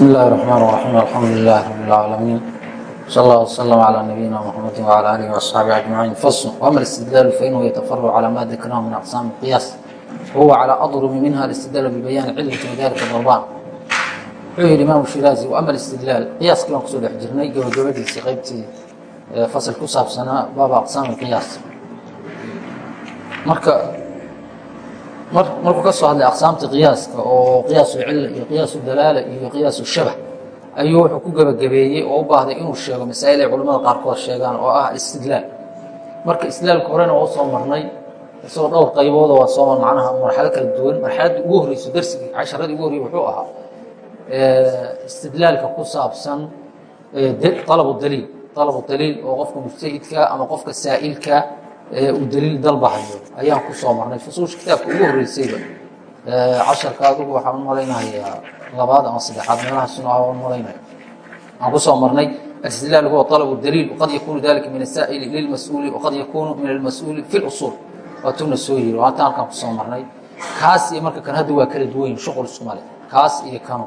بسم الله الرحمن الرحيم الحمد لله رب العالمين صلى الله وسلم على نبينا محمد وعلى اله واصحابه اجمعين فصل واما الاستدلال فانه يتفرع على ما ذكرناه من اقسام القياس وهو على اضرب منها الاستدلال ببيان علة وذلك الضربان wuxuu yidhi imaamu shiraazi wa ama alistidlaal qiyaaskii baan kusoo dhex jirnay gabagabadiisii qaybtii fasal ku saabsanaa baaba aqsaam alqiyaas marka markuu ka soo hadlay aqsaamta qiyaaska oo qiyaasu cilla iyo qiyaasu dalaala iyo qiyaasu shabah ayuu wuxuu ku gebagabeeyey oo u baahday inuu sheego masaa'il ay culimmada qaarkood sheegaan oo ah alistidlaal marka istidlaalka horena waa u soo marnay isagoo dhowr qaybooda waa soo macnaha marxalo kala duwan marxaladii ugu horreyso darsigii casharadii ugu horreyey wuxuu ahaa istidlaalka ku saabsan alabu daliil alabu daliil oo qofka mujtahidka ama qofka saa'ilka uu daliil dalbahayo ayaan ku soo marnay fusuusha kitaabka ugu horreysayba casharka adigu waxaan u malaynayaa labaad ama saddexaad meelaha suna ah waan malaynaya aan ku soo marnay الاستدلال هو طلب الدليل وقد يكون ذلك من السائل للمسؤول وقد يكون من المسؤول في الأصول waatuna soo yiri waata halkaan ku soo marnay kaas iyo marka kan hadda waa kala duwan shuqul iskumale kaas iyo kanu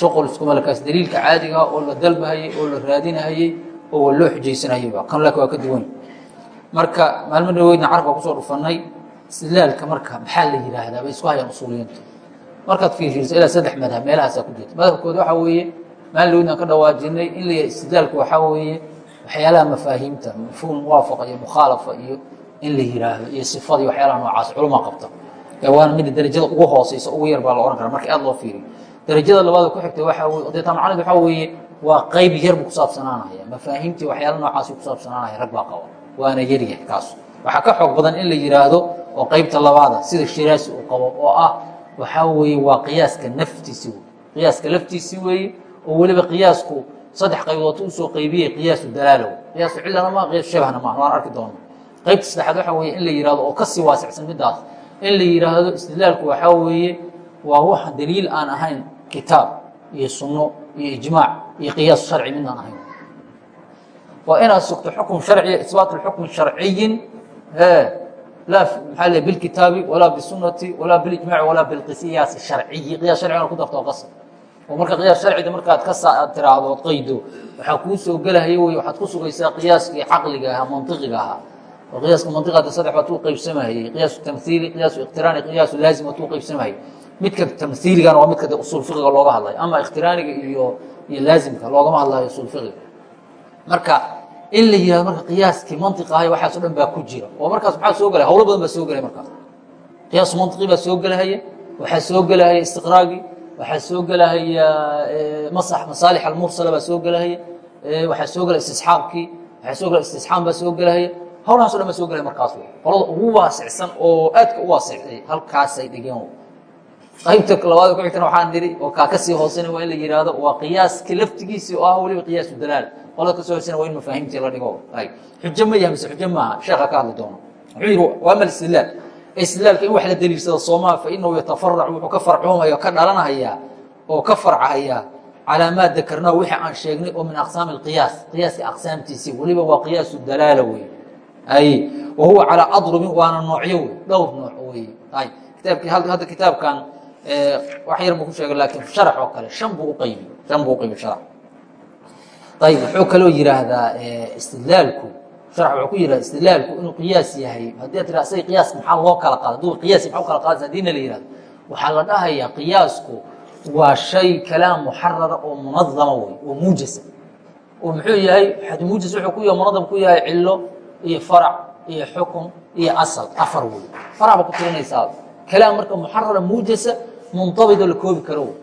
shuqul iskumale kaas daliilka caadiga oo la dalbahayey oo la raadinahayey oo loo xujaysanayayba kan laakiin waa ka duwan marka maalmo dhaweydna carabka ku soo dhufanay. Istidlaalka marka maxaa la yidhaahdaa bay isku hayaan usuuliyiintu. Markaad fiiriso ilaa saddex madhab meelahaasaa ku jirta. Madhabkooda waxaa weeye maalin dhaweydna ka dhawaajinay in la istidlaalku waxaa weeye waxyaalaha mafaahiimta mafhuum muwaafaqa iyo mukhaalafa iyo in la yiraahdo iyo sifadii waxyaalaha noocaas culama qabta. Waana mida darajada ugu hooseysa ugu yar baa la ohan kara marka aad loo fiiriyo darajada labaad ku xigta waxa weye dee tamacnid waxaa weeye waa qayb yar buu kusaabsanaanaya mafaahiimtii waxyaala noocaasi kusaabsanaanaya rag baa qaba waana yaryahay kaas waxaa ka xoog badan in la yiraahdo oo qaybta labaada sida shiraasi uu qabo oo ah waxaa weeye waa qiyaaska naftiisi wey qiyaaska laftiisi weeye oo weliba qiyaasku saddex qaybood u soo qaybiyey qiyaasu dalaala wey qiyaasu cillana ma qiyaas shabahna ma waan arki doona qaybta saddexaad waxa weeye in la yihahdo oo ka sii waasicsan midaas in la yidhaahdo istidlaalku waxaa weeye waa wax daliil aan ahayn kitaab iyo sunno iyo ijmaac iyo qiyaas sharci midaan ahayn waa inaad sugto xukm sharciya isbaat xukmi sharciyin le bilkitaabi walaa bisunati walaa bilijmaci walaa bilqiyaasi sharciyi qiyaas sharciga ku darto qasab. Oo marka qiyaas sharciga markaad ka tiraahdo ood qaydo waxaa kuu soo gelahaya wey waxaad ku sugaysaa qiyaaskii caqliga ahaa mantiqiga ahaa. Qiyaaska mantiqada saddex baad u qaybsamahayey qiyaasu tamhiili qiyaasu iqtiraani qiyaasu laazim baad u qaybsamahayey midka tamhiiligana waa midka usul fiqiga looga hadlayo ama iqtiraaniga iyo iyo laazimka loogama hadlayo usul fiqiga. Marka in la yihahdo marka qiyaaskii mantiqa ahay waxaas o dhan baa ku jira. Oo markaas maxaa soo gelaya hawlo badan baa soo gelaya markaas. Qiyaasu mantiqi baa soo gelahaya waxaa soo gelahaya istiqraagi waxaa soo gelahaya masax masaalix almursala baa soo gelahaya waxaa soo gelaya istisxaabkii waxaa soo gelaya istisxaam baa soo gelahaya hawlahaas o dhan ba soo gelay markaas qolada ugu waasicsan oo aadka u waasicday halkaasay dhigeen qaybta labaad ku xigtana waxaan nidhi oo kaa ka sii hoosena waa in la yihahdo waa qiyaaska laftigiisii oo ah weliba qiyaasu dalaal qolada ka soo hoosena waa in mafaahiimtii la dhigo. Xujo ma yahay mise xujo maaha sheekha ka hadli doono. Wuxuu yidhi waama istidlaal istidlaalka in wax la daliilsado soomaa fa inahu yatafarac wuxuu ka farcoomaya ka dhalanhayaa oo ka farcahayaa calaa maa dakarnaa wixii aan sheegnay oo min aqsaami alqiyaas qiyaaska aqsaamtiisii weliba waa qiyaasu dalaala wey ay wahuwa calaa adrubin waana noocyo wey dhowr nooc wey ay kitaabkii hadda kitaabkan wax yar buu ku sheegay laakiin sharax oo kale shan buu uqaybi shan buu uqaybi sharax ayib wuxuu kaloo yidhaahdaa istidlaalku sharax wuxuu ku yihahda istidlaalku inuu qiyaas yahay. Haddii ad tira asaga qiyaas maxaa loo kala qaada haduu qiyaas maxaa u kala qaadaysa haddiina la yihahdo waxaa la dhahayaa qiyaasku waa shay kalaam muxarara oo munadama wey oo muujasa. Oo muxuu yahay muujis wuxuu ku yahay munadam ku yahay cilo iyo farac iyo xukun iyo asal afar wey farac ba ku tirinaysaa kalaam marka muxarara muujasa muntabidoo la koobi karo. afartaa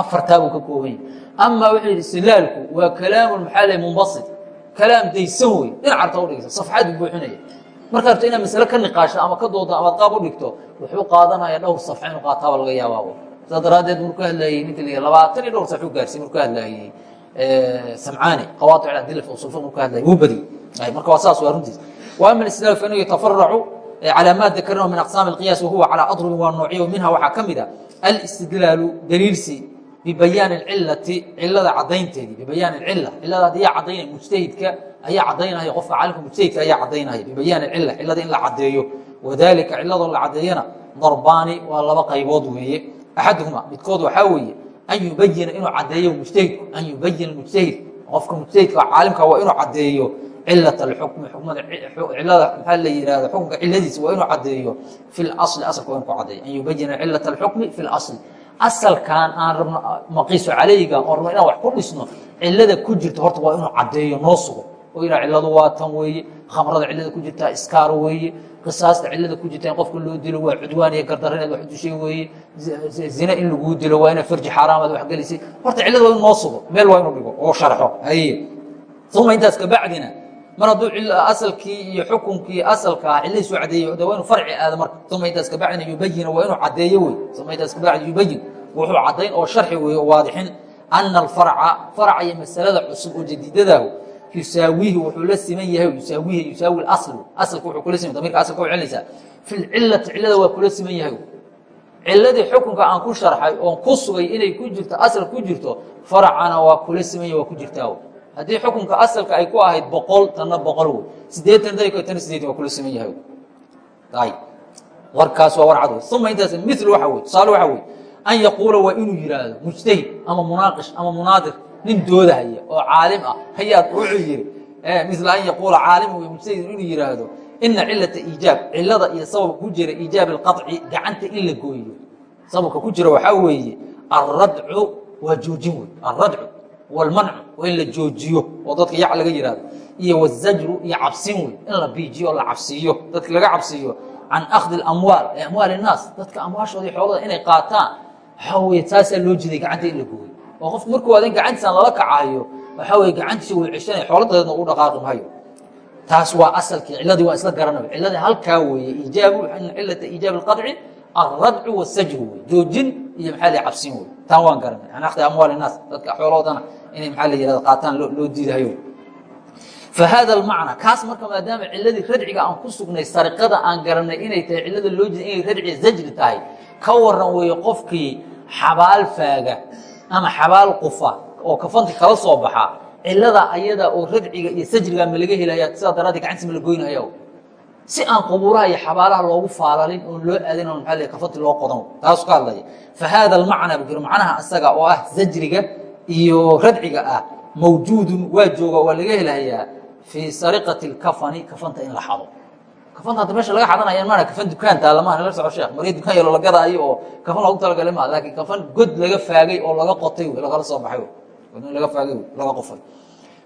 afartaabuu ka koobanya amaa wuxuu yidhi silaalku waa kalaamun maxaa le munbasit kalaam daysan wey dhinacrta udhigsa safxadu buuxinaya. Marka horta inaad masale ka niqaasho ama ka doodo amaad qaab u dhigto wuxuu qaadanaya dhowr safxa inuu qaataaba laga yaabaabo saa daraaddeed marku hadlaayey ninka l labaatan iyo dhowr safxuu gaarsiy marku hadlaayey samcaani qawaaic adila usulfa marku hadlayy wuu badiy marka waa saas waa runtiis. Wa ama islaam fainahu yatafaracu calaa maa dakarnahu min aqsaami alqiyaas wahuwa calaa adrubi waa noocyo minha waxaa ka mid a alistidlaalu daliilsi bibayaan cilati cilada cadaynteedii bibayaan cila cilada ad ayaa cadaynaya mujtahidka ayaa cadaynaya qofka caalimka mujtahidka ayaa cadaynaya bibayaan cila cilada in la cadeeyo wadalika ciladoo la cadeeyana darbaani waa laba qaybood weeye axaduhuma midkood waxaa weeye an yubayina inuu cadeeyo mujtahidku an yubayina mujtahid qofka mujtahidka caalimka waa inuu cadeeyo cilata xukmi cilada maxaa la yihahda xukunka ciladiisa waa inuu cadeeyo fi lali asalka waa inu ku cadeeyo an yubayina cilata alxukmi fi lali asalkan aan rabno maqiiso calayga oo rabno inaan wax ku dhisno cilada ku jirta horta waa inuu caddeeyo noo sugo. Oo inaa ciladu waa tan weeye khamrada cilada ku jirtaa iskaaro weeye qisaasta cilada ku jirta in qofka loo dilo waa cudwaan iyo gardaro inaad wax dushay weeye zine in laguu dilo waa ina farji xaaraamaad wax gelisay. Horta cilada waa in noo sugo meel waa inuu dhigo oo sharxo haye. Uma intaas kabacdina mar hadduu asalkii iyo xukunkii asalka ah ciladiisu cadeeyo de waa inu farci aado marka. Uma intaas kabacdina yubayina waa inuu cadeeyo wey uma intaas kabacdi yubayin wuxuu caddayn oo sharxi weeye oo waadixin. Ana alfarca farca iyo masalada cusub oo jadiidadahu yusaawihi wuxuu la siman yahay yusaawihi yusaawi asl asalka wuxuu kula siman damirka asalka u celinaysaa fi lcilati cilada waa kula siman yahay. Ciladii xukunka aan ku sharxay oon ku sugay inay ku jirto asal ku jirto faracana waa kula siman yahay waa ku jirtaa haddii xukunka asalka ay ku ahayd boqol tanna boqol wey sideetan day tana sideetan waa kula siman yahay. Ayb warkaas waa war cad wey uma intaas mil waxa wey tusaale waxa wey an yaquula waa inuu yidhaahdo mujtahid ama munaaqish ama munaadir nin doodahaya oo caalim ah. Hayaad wuxuu yidhi mila an yaquula caalim w mujtahid inuu yidhaahdo ina cilata iijaab cilada iyo sababka ku jira iijaab اlqaطci gacanta in la gooyo. Sababka ku jira waxaa weeye alradcu waa joojin wey alradcu wاlmancu waa in la joojiyo oo dadka yac laga yihahdo iyo wالzajru iyo cabsin wey in la biijiyo o la cabsiiyo dadka laga cabsiiyo can akhdi اamwaal ee amwaal الnaas dadka amwaashooda iyo xoolada inay qaataan waxaa weye taasaa loo jeeday gacanta in la gooyo oo qofku markuu adan gacantiisan lala kacayo waxaa weye gacantiisa way ceshanay xooladeedna u dhaqaaqi mahayo taas waa asalkii ciladii waa isla garanay ciladii halkaa weeye iijaabu cilata iijaab اlqadci alradcu wasajru wey joojin iyo maxaa la cabsin wey taan waan garanay an akhdi amwaal الnaas dadka xoolahoodana inay maxaa la yihahda qaataan loo diidahayo fahaada almacna kaas marka maadaama ciladii radciga aan ku sugnay sariqada aan garanay inay tahay cilada loo jeeda inay radci zajri tahay ka waran weeye qofkii xabaal faaga ama xabaal qufa oo kafanti kala soo baxa cilada ayada oo radciga iyo sajriga ma laga helaya sidaa daraadee gacantiis ma la goynaya si aan qubuuraha iyo xabaalaha loogu faalalin oon loo aadin oon maxaa kafanti loo qodan taasu ka hadlaya. Fa haada almacna buu jiro macnaha asaga oo ah sajriga iyo radciga ah mawjuudun waa jooga waa laga helayaa fii sariqati اlkafani kafanta in la xado. Kafanta hadda meesha laga xadanaya maana kafan dukaan taalamaa la soco sheekh. Marya dukaan yalo la gadaayo oo kafan loogu talagalay maa laakiin kafan god laga faagay oo laga qotay lagala soo baxay laga faagay laga qofay.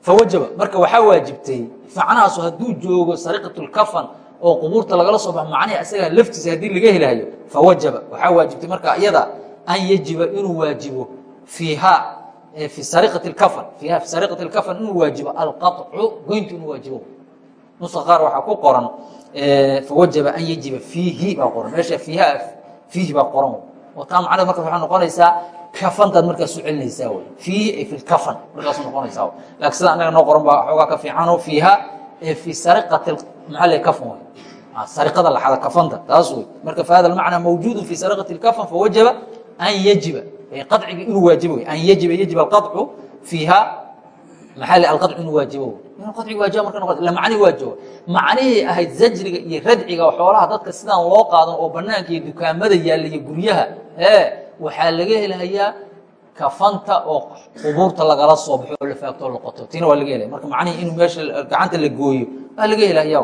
Fawajaba marka waxaa waajibtay macnahaasu hadduu joogo sariqat اlkafan oo qubuurta lagala soo baxo macnihi isagaa laftiisa haddii laga helayo fawajaba waxaa waajibtay marka iyada an yajiba inuu waajibo fiiha fi sariqati اkafan fiiha fi sariqati اlkafan inuu waajibo alqaطcu goyntu inuu waajibo nuska qaar waxaa ku qoran fawajaba an yajiba fiihi baa qoran meesha fiiha fiihi baa qoran oo taa macnada markaas waxaa noqonaysaa kafantaad markaas u celinaysaa wy fiihi ay fi lkafan markaas noqonaysaa laakiin sida anaga noo qoran baa xoogaa ka fiicano fiiha fi sariqati maxal kafan wey ah, sariqada laxada kafanta taas wey marka fahada macnaa mawjuudu fi sariqati اkafan fawajaba an yajiba. Qacigi inuu waajibo wey an yajiba yajiba alqacu fiiha maxaa alqacu inuu waajibo inuu qacigi waajiba marka ila macnihi waajibo macnihii ahayd zajriga iyo radciga xoolaha dadka sidaan loo qaadan oo banaanka iyo dukaamada yaalla iyo guryaha ee waxaa laga helayaa kafanta oo qubuurta lagala soo baxo oo la faagto o la qoto. Tina waa laga helaya marka macnihii inuu meesha gacanta la gooyo waa laga helaya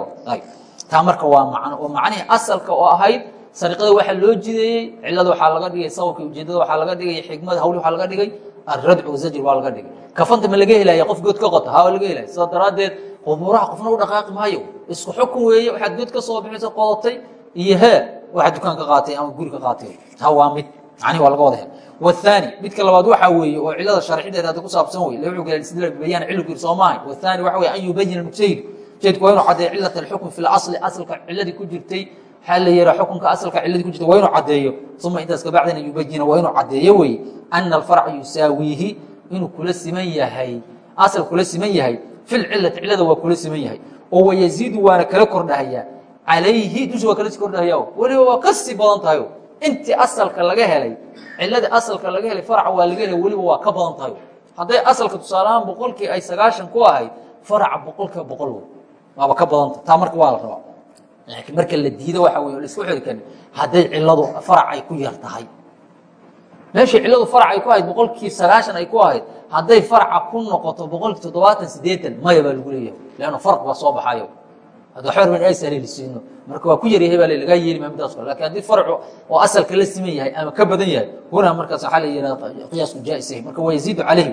taa marka waa macno oo macnihii asalka oo ahayd sariqada waxaa loo jideeyey cilada waxaa laga dhigay sababka ujeedada waxaa laga dhigay xigmada hawli waxaa laga dhigay alradc wzajr waa laga dhigay. Kafanta ma laga helaya qof good ka qota haa laga helaya sidaa daraaddeed quburaha qofna u dhaqaaqi maayo. Isku xukun weeye waxaad good ka soo bixisa qodatay iyo hee waxaad dukaan ka qaatay ama guri ka qaatay. Taa waa mid macnihi waa laga wada hel waani midka labaad waxaa weeye oo cilada sharcideeda hadda ku saabsan wey laga xugayaan sidla bayaan cilmku yir soo maahay waani waxa weye an yubayin mujtahidu ujeedku waa inuu caddeeyo cilat alxukm fi اlasli asalka ciladii ku jirtay waxaa la yihaa xukunka asalka ciladii ku jirtay waa inuu caddeeyo. Uma intaas kabacdina yubajina waa inuu caddeeyo weye ana alfarca yusaawiihi inuu kula siman yahay asal kula siman yahay fi lcilati cilada waa kula siman yahay. Oo wayaziidu waana kala kordhahayaa calayhi dusha waa kala sii kordhahaya weliba waa ka sii badan tahayo intii asalka laga helay cilada asalka laga helay faraca waa laga helay weliba waa ka badan tahayo hadday asalka tusaalahaan boqolkii ay sagaashan ku ahayd faraca boqol kiiba boqol wey waaba ka badanta taa marka waa la rabaa laakiin marka la diido waxa wey la isku xiri karin hadday ciladu farac ay ku yar tahay. Meeshii cilladu farac ay ku ahayd boqolkii sagaashan ay ku ahayd hadday farca ku noqoto boqolkii toddobaatan siddeetan maya baa lagu leeyahay. Leanna farq baa soo baxayo. Hadda xor ban ay sahleelisiino marka waa ku yaryahay baa lagaa yeeli maa midaas laakiin haddii farcu oo asalka la siman yahay ama ka badan yahay hunaa markaas waxaa la yihahda qiyaasku jaa'is yahay. Marka waa yaziidu calayhi.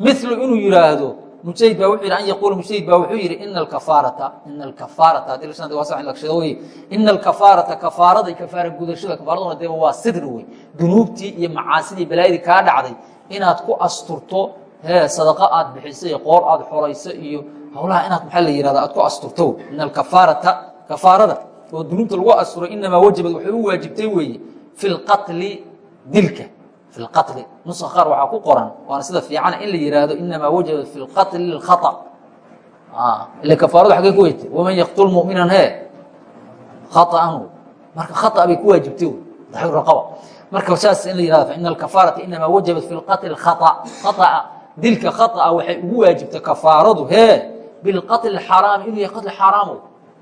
Milu inuu yidhaahdo mujtahid baa wuxuu yidhi an yaquula mujtahid baa wuxuu yidhi ina alkafaarata ina alkafaarata haddii la shanada waa in la sheego weye ina alkafaarata kafaarada kafaara gudashada kafaaraduna dee waa sidri wey dunuubtii iyo macaasidii balaayadii kaa dhacday inaad ku asturto sadaqa aad bixisa iyo qoor aad xorayso iyo hawlaha inaad maxaa la yihahda aad ku asturto ina alkafaarata kafaarada oo dunuubta lagu asturay inamaa wajabad waxay u waajibtay weeye fi lqatli dilka fi lqatli nusa qaar waxaa ku qoran waana sida fiicana in la yihahdo inamaa wajabat fi lqatli lilkhata ila kafaaradu xaggay ku weytay waman yaqtul muminan he khaطan marka khata bay ku waajibtay daxir raqaba marka saas in la yihahdo faina alkafaarata inamaa wajabat fi lqatli khata khaطa dilka khaطa waxay ugu waajibtay kafaaradu hee bilqatli xaraami inuu yahay qatli xaaraamo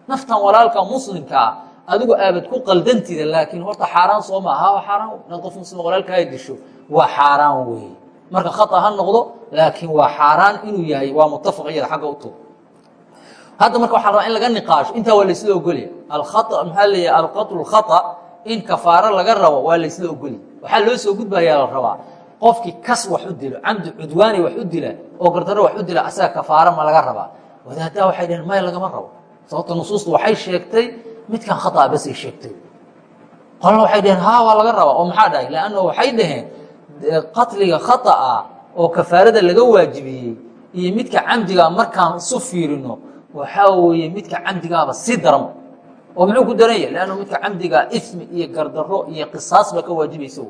naftan walaalka muslimkaa adigu aabad ku qaldantida laakiin horta xaaraan soo maaha. Waa xaaraan inaad qof muslima walaalkaa disho waa xaaraan wey marka khata ha noqdo laakiin waa xaaraan inuu yahay waa mutafaq iyada agga u tuur hadda marka waxa rabaa in laga niqaasho intaa waa laysla ogolya alkhaa maxaa leeyahay alqatlu khata. In kafaaro laga rabo waa laysla ogolya waxaa loo soo gudbayaa la rabaa. Qofkii kas wax u dilo camdi cudwaani wax u dila oo gardarro wax u dila asaga kafaaro ma laga rabaa. Wadaaddaa waxay dhaheen maya lagama rabo. Sababta nusuustu waxay sheegtay midkan khaطa basay sheegtay. Qolna waxay dhaheen ha waa laga rabaa. Oo maxaa dhahay? Lanno waxay dhaheen qatliga khaطa'a oo kafaarada laga waajibiyey iyo midka camdigaa markaan isu fiirino waxaa weeye midka camdigaaba si daran oo muxuu ku daran yahy lanno midka camdigaa ismi iyo gardaro iyo qisaas baa ka waajibaysa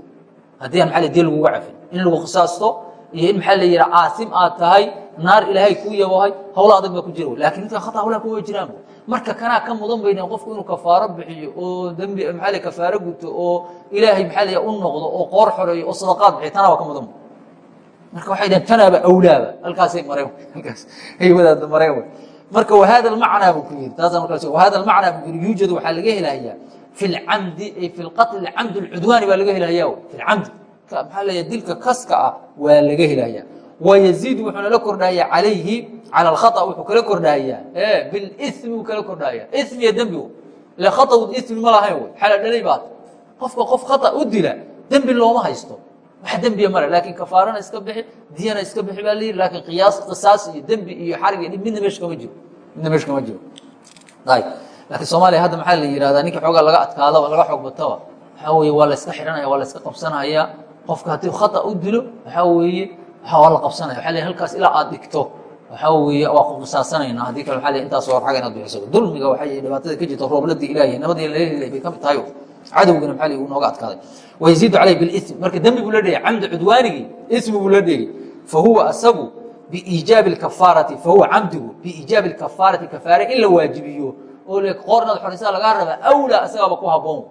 haddii maa dee laguga cafin in lagu qisaasto iyo in maxaa la yiha caasim aad tahay naar ilaahay kuu yabohay hawla adag baa ku jira. Lakin midka khata hawlaha kuwa jiraan? Marka kanaa ka mudan bayna qofku inuu kafaaro bixiyo oo dembi maaa kafaaro guto oo ilaahay maxaa u noqdo oo qoor xoreeyo oo sadaqaad bixiyo tanaa waa ka mudan. Marka waxay dhaheen tanaaba awlaaba halkaasay mareen halkaas ay wadaada mareen wey marka wahada almacnaa buu ku yiri taasa marka wahada almacnaa buu ku yiri yuujadu waxaa laga helayaa fi lcamdi ay fi lqatli camd lcudwaani baa laga helaya fi lcamdi maxaa leeya dilka kaska ah waa laga helaya wayaziid wuxuuna la kordhaaya calayhi cala alkhaa wuxuu kala kordhaayaa. Eh, Bilimi uu kala kordhaaya imiya dembigu ile khaawd ismi ma lahayn wy xala dhalay baata qofka qof khaa u dila dembi looma haysto. Wax dembiya male laakiin kafaarana iska bixi diyana iska bixi baa layidhi laakiin qiyaas qisaas iyo dembi iyo xarig iyo dhib midna meesha kama jiro. Midna meesha kama jiro. Ayb laakiin soomaaliya hadda maxaa la yihahdaa ninka xoogaa laga adkaadaba laga xoog bataba waxaa weeye waa la iska xidhanaya waa la iska qabsanaya. Qofka haddii khata u dilo waxaa weeye waa la qabsanaya waa la halkaas ilaa aad dhigto. Waxaa weeye waa ku qisaasanayna haddii kale waa intaas war xag inaad bixiso. Dulmiga waxay dhibaatada ka jirta roobladii ilaahay nabadii la helay bay ka mid tahay. Cadowgana maxaa uu nooga adkaaday. Wayaziidu calayh bilism marka dembi buu la dhigay camdi cudwaanigii ismi buu la dhigay fahuwa asagu biiijaabi اkafaarati fahuwa camdigu biiijaabi اkafaarati kafaare in la waajibiyo. Oo le qoor inaad xoraysaa lagaa rabaa awlaa asagaaba ku haboon.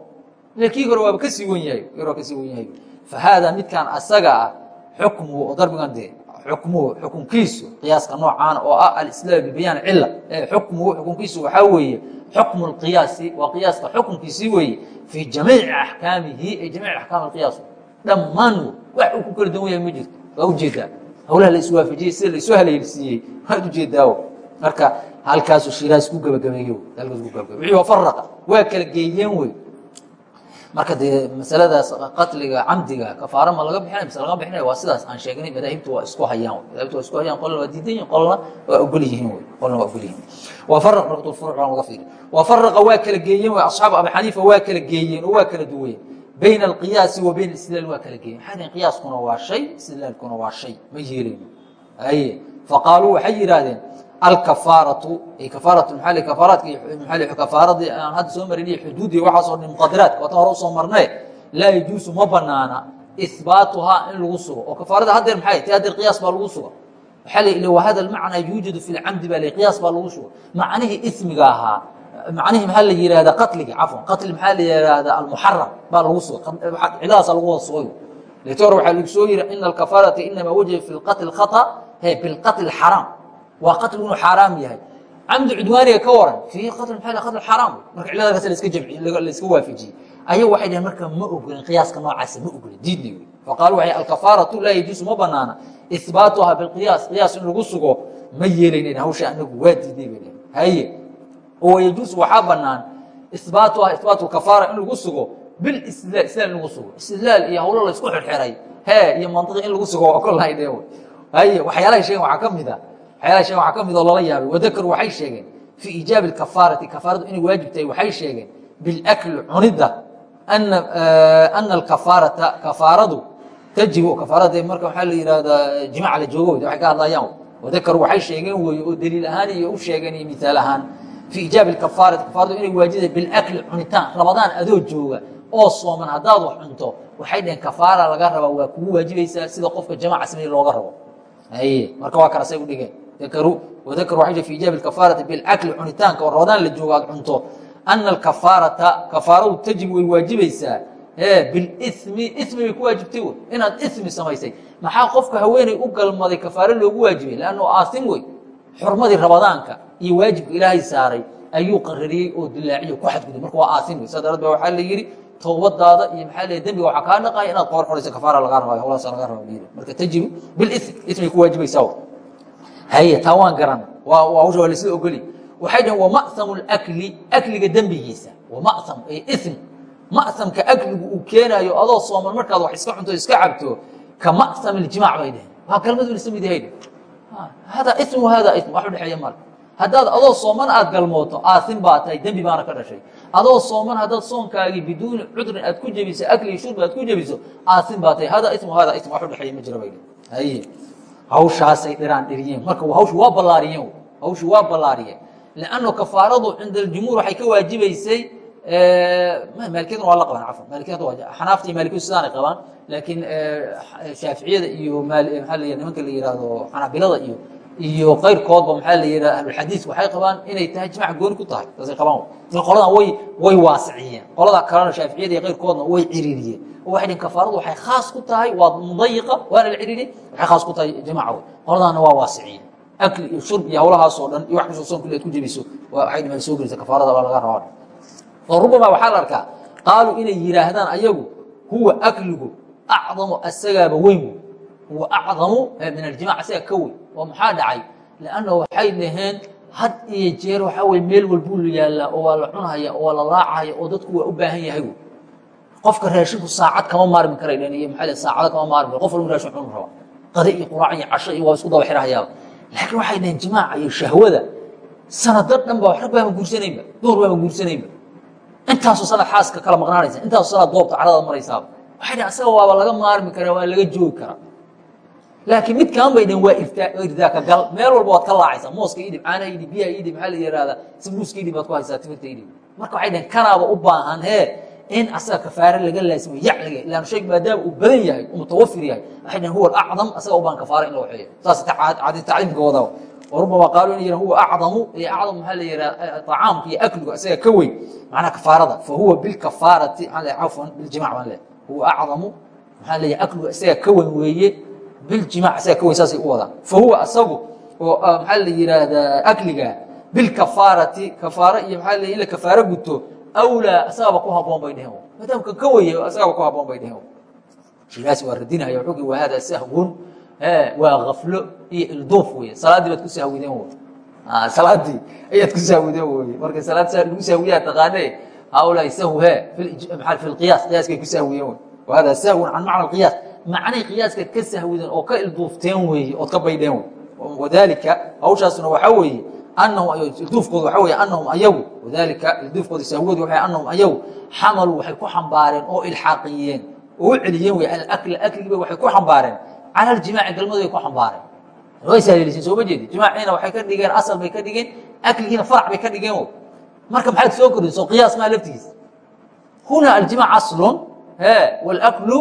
Kii hore waaba ka sii wen yahay hore ka sii wen yahay. Fahaada midkan asaga ah xukmuhu oo dee? Xukmuhu xukunkiisu qiyaaska noocaana oo ah alislaam bibayaan cila xukmuhu xukunkiisu waxaa weeye xukmu اlqiyaasi waa qiyaaska xukunkiisii weeye fii jamiici axkaamihi ay jamiic axkaam اqiyaas dhammaan wax uu ku kala duwan ma jirto. Waa u jeedaa hawlaha la iswaafajiyey sida la isu waad u jeedaa marka halkaasu shiraas ku gebagabeeyo halkaas ku gebagabeey wixii waa faraqa. Waa kala geeyeen wey marka dee masaladaas qatliga camdiga kafaara ma laga bixinay? Mise laga bixinay waa sidaas aan sheegnay madaahibtu waa isku hayaan madaahibtu waa isku hayaan qolna waa diidan yihiin qolna waa ogol yihiin wey qolna waa ogol yihiin. Waa faraq markatul furuc baan laga fiiri. Waa faraqa waa kala geeyeen wey asxaabu abi xaniifa waa kala geeyeen oo waa kala duwayeen bayna alqiyaasi wa bayna istidlaal waa kala geeyeen. Waxay dhaheen qiyaaskuna waa shay istidlaalkuna waa shay. Ma yeelayno aye faqaaluu waxay yidhaahdeen alkafaaratu kafaaratu maali kafaaraadka maali kafaaradii aan hadda soo marin iyo xuduudi waxaasoo dhan muqadiraadka waatan hore u soo marnay laa yajuusu ma banaana ihbaatuhaa in lagu sugo oo kafaarada haddeer maxay ti haddeer qiyaas baa lagu suga waxaa la ila wahada almacnaa yuujadu fi lcamdi baa la qiyaas baa lagu suga macnihii ismiga ahaa macnihii maxaa la yihahdaa qatligi cafwan qatli maxaa la yihahdaa almuxaram baa lagu suga cidadaasa lagu wada sugay letor waxaa lagu soo yiri ina alkafaarata inamaa wajaba fi lqatli khata he bilqatli xaraam waa qatligu inuu xaaraam yahay. Camdu cudwaaniga ka waran fiihi qatl maa qatl xaraam? Marka ciladaas laska jamciy laiska waafajiyey. Ayagu waxay dhaheen marka ma ogolin qiyaaska noocaasa ma ogolin diidnay wey faqaalu waxay alkafaaratu laa yajuusu ma banaana. Ihbaatuha bilqiyaas qiyaas in lagu sugo ma yeelaynen hawsha anagu waa diidnay bay dhaheen haye oo yajuusu waxaa banaan ihbaatuha ihbaatu kafaara in lagu sugo bilistidlaal istidlaal in lagu sugo. Istidlaal iyo hawlo la isku xirxiray hee iyo mantiqi in lagu sugo waa kolahay dhee haye waxyaalahay sheegen waxaa ka mid a waxyaalahay sheegen waxaa ka mid oo lala yaabay wadakaru waxay sheegeen fii iijaabi alkafaarati kafaaradu inay waajib tahay waxay sheegeen bilakli cunidda ana ana alkafaarata kafaaradu tajibu kafaarada marka waxaa la yihahdaa jimaca la joogo waxay ka hadlayaan wadakaru waxay sheegeen weeye oo daliil ahaan iyo u sheegeen iyo misaal ahaan fii ijaabi kafaarati kafaaradu inay waajibtahay bilakli cunitaan rabadaan adoo jooga oo sooman haddaad wax cunto waxay dhaheen kafaara laga rabaa waa kugu waajibaysaa sida qofka jamaca sameeye looga rabo. Marka waa kanasay u dhigeen dakaru wadakar waxay fi ijaabi kafaarati bilakli cunitaanka oo rabadaan la joogo aad cunto. Ana alkafaarata kafaaradu tajib way waajibaysaa e bilimi imi bay ku waajibtay wey inaad imi samaysay. Maxaa qofka haweeney u galmaday kafaare loogu waajibay? Lannu aasim wey. Xurmadii rabadaanka iyo waajibka ilaahay saaray ayuu qarariyey oo dilaaciyo ku xadguday marka waa aasim wey. Saa darad ba waxaa la yidhi towbadaada iyo maxaa le dembiga waxaa kaa dhaqaya inaad qoor xorayso kafaara lagaa rabay hawlahaas lagaa raba yidhi. Marka tajibu bilism ismay ku waajibaysaa haye taa garan. Hawsha waa waxay dhaheen wama'hamu lakli akliga dembigiisa. Wama'ham ay ism. Ma'hamka akligu uu keenaayo adoo sooman markaad wax iska cunto iska cabto ka ma'ham iljimac bay dhaheen. Waa galmadu lasa mid hada ism hada ism wax udhexeeya male haddaad adoo sooman aad galmooto aasin baa tahay dembi baana ka dhashay. Adoo sooman haddaad soonkaagii biduuni cudrin aad ku jebiso akli shurbi aad ku jebiso aasin baa tahay. Hada ism hada ism wax udhexeeya ma jira bay haye hawshaasay dhiraan dhiriyeen marka hawshu waa ballaariyeen hawshu waa ballaariyeen lanno kafaaradu cinda aljumhuur waxay ka waajibaysay maalikiyaduna waa la qabaan cafan maalikiyadu waa xanaafta iyo maalikiyadu sidaanay qabaan. Laakiin shaaficiyada iyo maxaa la nimanka la yihahdo xanaabilada iyo iyo qayrkoodba maxaa la yidhaha ahlulxadiis waxay qabaan inay tahay jimaac gooni ku tahay saasay qabaan. Qoladan way way waasiciyeen. Qolada kalena shaaficiyada iyo qayrkoodna way ciriiriyeen. Oo waxay dhihin kafaaradu waxay khaas ku tahay waa mudayiqa waana la ciriiriyey waxay khaas ku tahay jimaaca wey qoladaana waa waasiciyeen. Akli iyo shurb iyo hawlahaasoo dhan iyo wax kastoo soon kulli aad ku jebiso waxay dhimaan soo gelisa kafaarada baa laga rabaa. Oo rubama waxaa la arkaa qaaluu inay yidhaahdaan ayagu huwa akligu acdamu asagaaba weyn huwa acdamu min aljimac asaga ka weyn oo maxaa dhacay lanna waxay dhaheen had iyo jeer waxaa weye meel walbuu la yaallaa oo waa la cunhaya oo waa la raacaya oo dadku waa u baahan yahay qofka raashinku saacad kama maarmi kara dhaheen iyo maxaa saacada kama maarmi kara qof walba raashin cun raba qade iyo quraac iyo casho iyo waa isku daba xirahayaaba laakiin waxay dhaheen jimaaca iyo shahwada sanado dhan ba rag baama guursanaynba duhur baama guursanaynba intaasoo sanad xaaska kala maqnaanaysa intaasoo sanad doobta caradaad maraysaaba waxay dhaheen asaga waaba laga maarmi karaa waa laga joogi karaa laakiin mid kaan bay dhaheen waa irdaaka gal meel walba waad ka laacaysaa. Mooska idhib caanaha idhib biyaha idhib maxaa la yihahdaa sambuuska idhib baad ku haysaa timirta idhib marka waxay dhaheen kanaaba u baahan hee in asaga kafaare laga laasimo yac laga ilaan shayg maadaama uu badan yahay uu mutawafir yahay. Waxay dhaheen huwa acdam asaga u baahan kafaare in la waxeeyo saas tacliimka wadaa warubama qaaluu inay yihahan huwa acdamu iyo acdam maxaa la yidhaha طacaamka iyo akligu asaga ka weyn. Macnaha kafaarada fa huwa bilkafaarati maxaa la cafwan biljimac baan leehay huwa acdamu maxaa la yahay akligu asaga ka weyn weeye biljimac asaga ka weyn saasay u wadaan fa huwa asagu oo maxaa la yidhaahdaa akliga bilkafaarati kafaaro iyo maxaa la in la kafaaro guto awlaa asagaba ku haboon bay dheheen maadaamka ka weye asagaba ku haboon bay dheheen shiraasi waa radinaya wuxuugi waa hada sahwun waa kaflo iyo ilduuf wey salaaddii baad ku sahwideen wy salaadii ayaad ku sahwideen wey marka salaad saa lagu sahwiyaa taqaane haulaai sahw he maa fi lqiyaas qiyaaskay ku sahwiyeen wey wa hada sahwun can macna qiyaas macnay qiyaaska ka sahwideen oo ka ilduufteen weeye ood ka baydheen wey wadalika hawshaasuna waxaa weeye ilduufkooda waxaa weye anahum ayagu. Wadalika ilduufkooda sahwadu waa anahum ayagu. Xamaluu waxay ku xambaareen oo ilxaaqiyeen. Oo u celiyeen wey alakla akligiiba waxay ku xambaareen. Cala aljimaaci galmadu ku xambaareen. Way sahliliseen sooma jeedi? Jimaaciina waxay ka dhigeen asal bay ka dhigeen akligiina farac bay ka dhigeen marka maxaad soo kordhin soo qiyaas maa laftigiis huna aljimaac aslun walaklu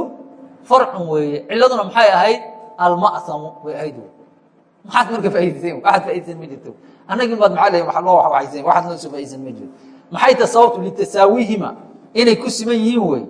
farcun weeye ciladuna maxay ahayd alma'samu bay ahayd maxaad marka faa'idayseen waxaad faa'idayseen ma jirto annagin baad maxaa leeyahay wax loo waxaysan waxaad noo soo faa'idayseen ma jiro maxay tahay sababtu litasaawihima inay ku siman yihiin wey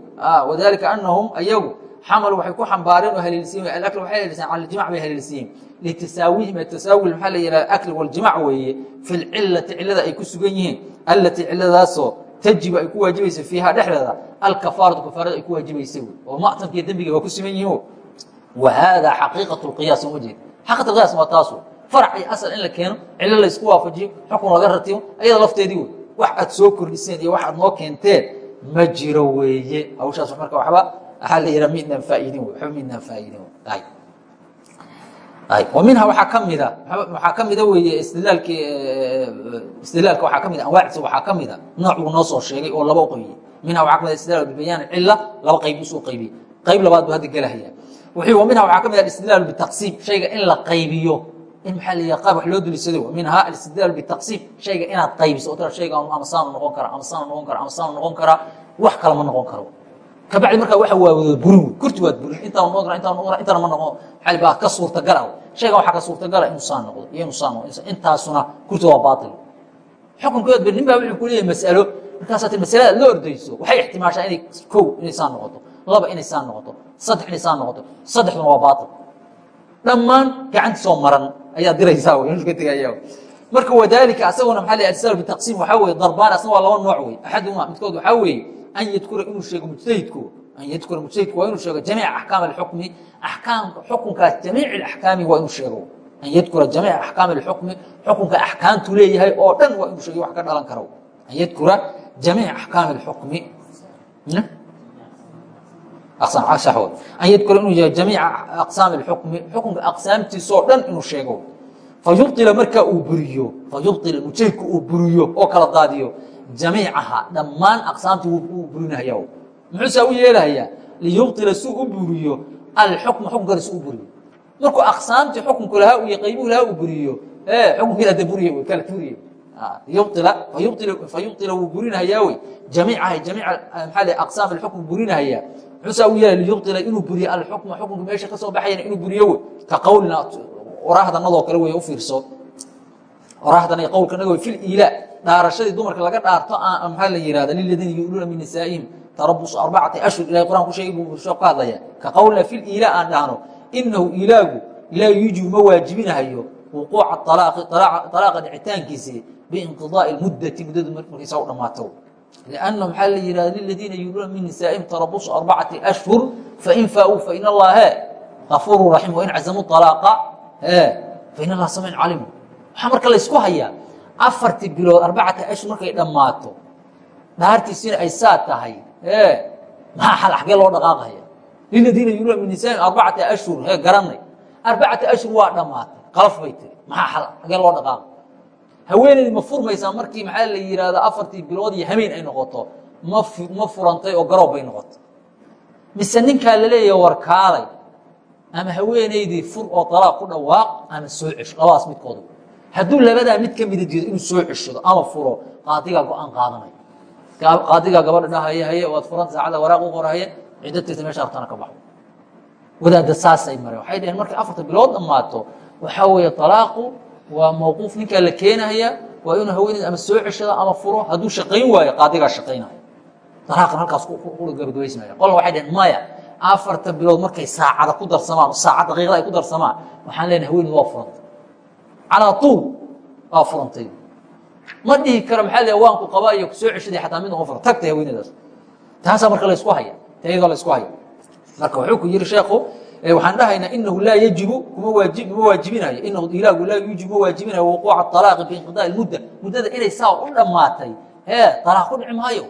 wadalika anahum ayagu xamalu waxay ku xambaareen oo haleelsiin alakl waxay haleelsiin cala aljimac bay haleelsiin litasaawihima tasaawil maxaa la yidhaha akl waljimac weeye fi lcilati cilada ay ku sugan yihiin allatii ciladaasoo tajibu ay ku waajibaysa fiiha dhexdeeda alkafaaratu kafaarada ay ku waajibaysa wey. Oo mactamkiiyo dembiga waa ku siman yihiin wa haadaa xaqiiqat lqiyaas ma jeed xaqiiqat lqiyaas waa taasu. Farac iyo asal in la keeno cilo laysku waafajiyo xukun laga ratiyo ayada lafteedii wey. Wax aad soo kordhiseen iyo wax aad noo keenteen ma jiro weeye. Hawshaas marka waxba waxaa la yidhaha midnaan faa'iidin wey. Waxba midnaan faa'iidin wey. Minha waaa kamida waxaa ka mida weeye istidlaalkii istidlaalka waxaa kamida anwaacdiisa waxaa ka mida. Nooc buu noo soo sheegay oo laba qaybiyey minha waxaa kamida istidlaal bibayaan cila laba qayb u soo qaybiyey qayb labaad buu hadda gelahaya wuxuu minha waxaa ka mid alistidlaal bitaqsiim shayga in la qaybiyo. In maxaa la qaab wax loo deliisado minha alistidlaal bitaqsiim shayga inaad qaybiso tira shayga ama saanu noqon kara ama saanu noqon kara ama saanu noqon karaa wax kale ma noqon karo. Kabacdi markaa waa waa wada burin wey kurti waad burin intaan noqon kara intaan noqon kara intana ma noqon. Xali baa ka suurtagala shaygan waxaa ka suurtagala inuu saan noqdo iyo inuu saan noqdo. Intaasuna kurti waa baatil. Xukunkeed ba nin baa wuxuu ku leeyahay mas'alo markaasaa ti masalada la ordayso. Waxay ixtimaashaa inay kow inay saan noqoto laba inay saan noqoto saddex inay saan noqoto saddexduna waa baatil. Dhammaan gacantiisoo maran ayaad diraysaa tegaya marka wadaalika asaguna maxaa la ajsal bitaqsiim waxaa weeye darbaan asna waa laba nooc wey axaduma midkood waxaa weeye an yadkura inuu sheego mujtahidku. An yadkura mujtahidku waa inuu sheego jamiic axkaam alxukmi. Axkaamka xukunkaas jamiic alaxkaami waa inuu sheego. An yadkura jamiic axkaam alxukmi xukunka axkaamtu leeyahay oo dhan waa inuu sheego wax ka dhalan karo. An yadkura jamiic axkaam alxukmi an yadkura inuu yahay jamiica aqsaam اxukmi xukunka aqsaamtiisoo dhan inuu sheego fayubila markaa uu buriyo fayubila mujahidku uu buriyo oo kala daadiyo jamiicaha dhammaan aqsaamti uu burinahaya muxuusaa u yeelahayaa liyubila si u buriyo alxukma xukunkana si u buriyo markuu aqsaamtii xukunku lahaa iyo qaybuhu lahaa uu buriyo xukunkiina de buriy kala tuuriye fayubila wuu burinahayaa wey. Jamiicaha jamiic maaa aqsaam اxukm burinahayaa muxuusaa u yeelay liyubila inuu buriyo alxukma xukunka meesha ka soo baxayana inuu buriyo wey. Ka qawlina oraahdanadoo kale wey u fiirso. Oraahdan qowlkanaga fi liilaa dhaarashadii dumarka laga dhaarto maxaa la yihahda liladiina yuuluuna min nisaa'ihim tarabusu arbacati ashhur. Ilahay quraan ku sheegay buu soo ka hadlaya ka qowlina fi liilaa aan dhahno inahu ilaagu laa yujibu ma waajibinahayo wuquuca alaaqi alaaqa dhicitaankiisii biinqidaai muddati muddadu markaysaa u dhammaato lannahu maxaa la yihahda liladiina yuuluuna min nisaa'ihim tarabusu arbacati ashhur fain faa-uu fain allaahe afuuru raxim wain cazamu alaaqa fain allah samayn calim waxaa marka laysku hayaa afartii bilood arbacata ashhur markay dhammaato dhaartiisina ay saa tahay maxaa xal xagee loo dhaqaaqaya liladiina yuuluuna min nisaa'ihim arbacata ashhur garanay arbacata ashhur waa dhammaatay qalaf bay tiri maxaa xal xagee loo dhaqaaqa haweeneydii ma furmaysaa markii maxaa la yihahda afartii bilood iyo hameen ay noqoto ma ma furantay oo garoob bay noqotay. Mise ninkaa laleeyaha warkaalay ama haweeneydii fur oo dalaaq ku dhawaaq ama soo cesho labadaas midkooda hadduu labadaa mid ka mida jeedo inuu soo ceshado ama furo qaadigaa go'aan qaadanaya qaadigaa gabadha dhahaya haye waad furanta saacada waraaq u qorahaya ciddo tirta meesha artana ka baxo. Wadaadda saasay mareen. Waxay dhaheen markay afarta bilood dhammaato waxaa weeye alaaqu waa mawquuf ninkaa la keenaya waa inuu haweeneyd ama soo ceshado ama furo hadduu shaqayn waayo qaadigaa shaqaynaya alaaqan halkaas gabagabaysmaya qolna waxay dhaheen maya afarta bilood markay saacada ku darsamaan saacad daqiiqada ay ku darsamaan waxaan leenahay haweeneyd waa furantay calaa tuul waa furantay. Ma dhihi karo maxaa le waanku qabaa iyo ku soo ceshaday xataa mid noqon furo tagtay haweeneydaas taasaa marka laysku haya? Tayadoo laysku haya? Marka wuxuu ku yihi sheekhu waxaan dhahaynaa inahu laa yajibu ma waajibinayo inahu ilaagu laa yujibu ma waajibinayo wuquuca alaaqi biinqidaa mudda muddada inay saa u dhammaatay hee alaaq ku dhici maayo.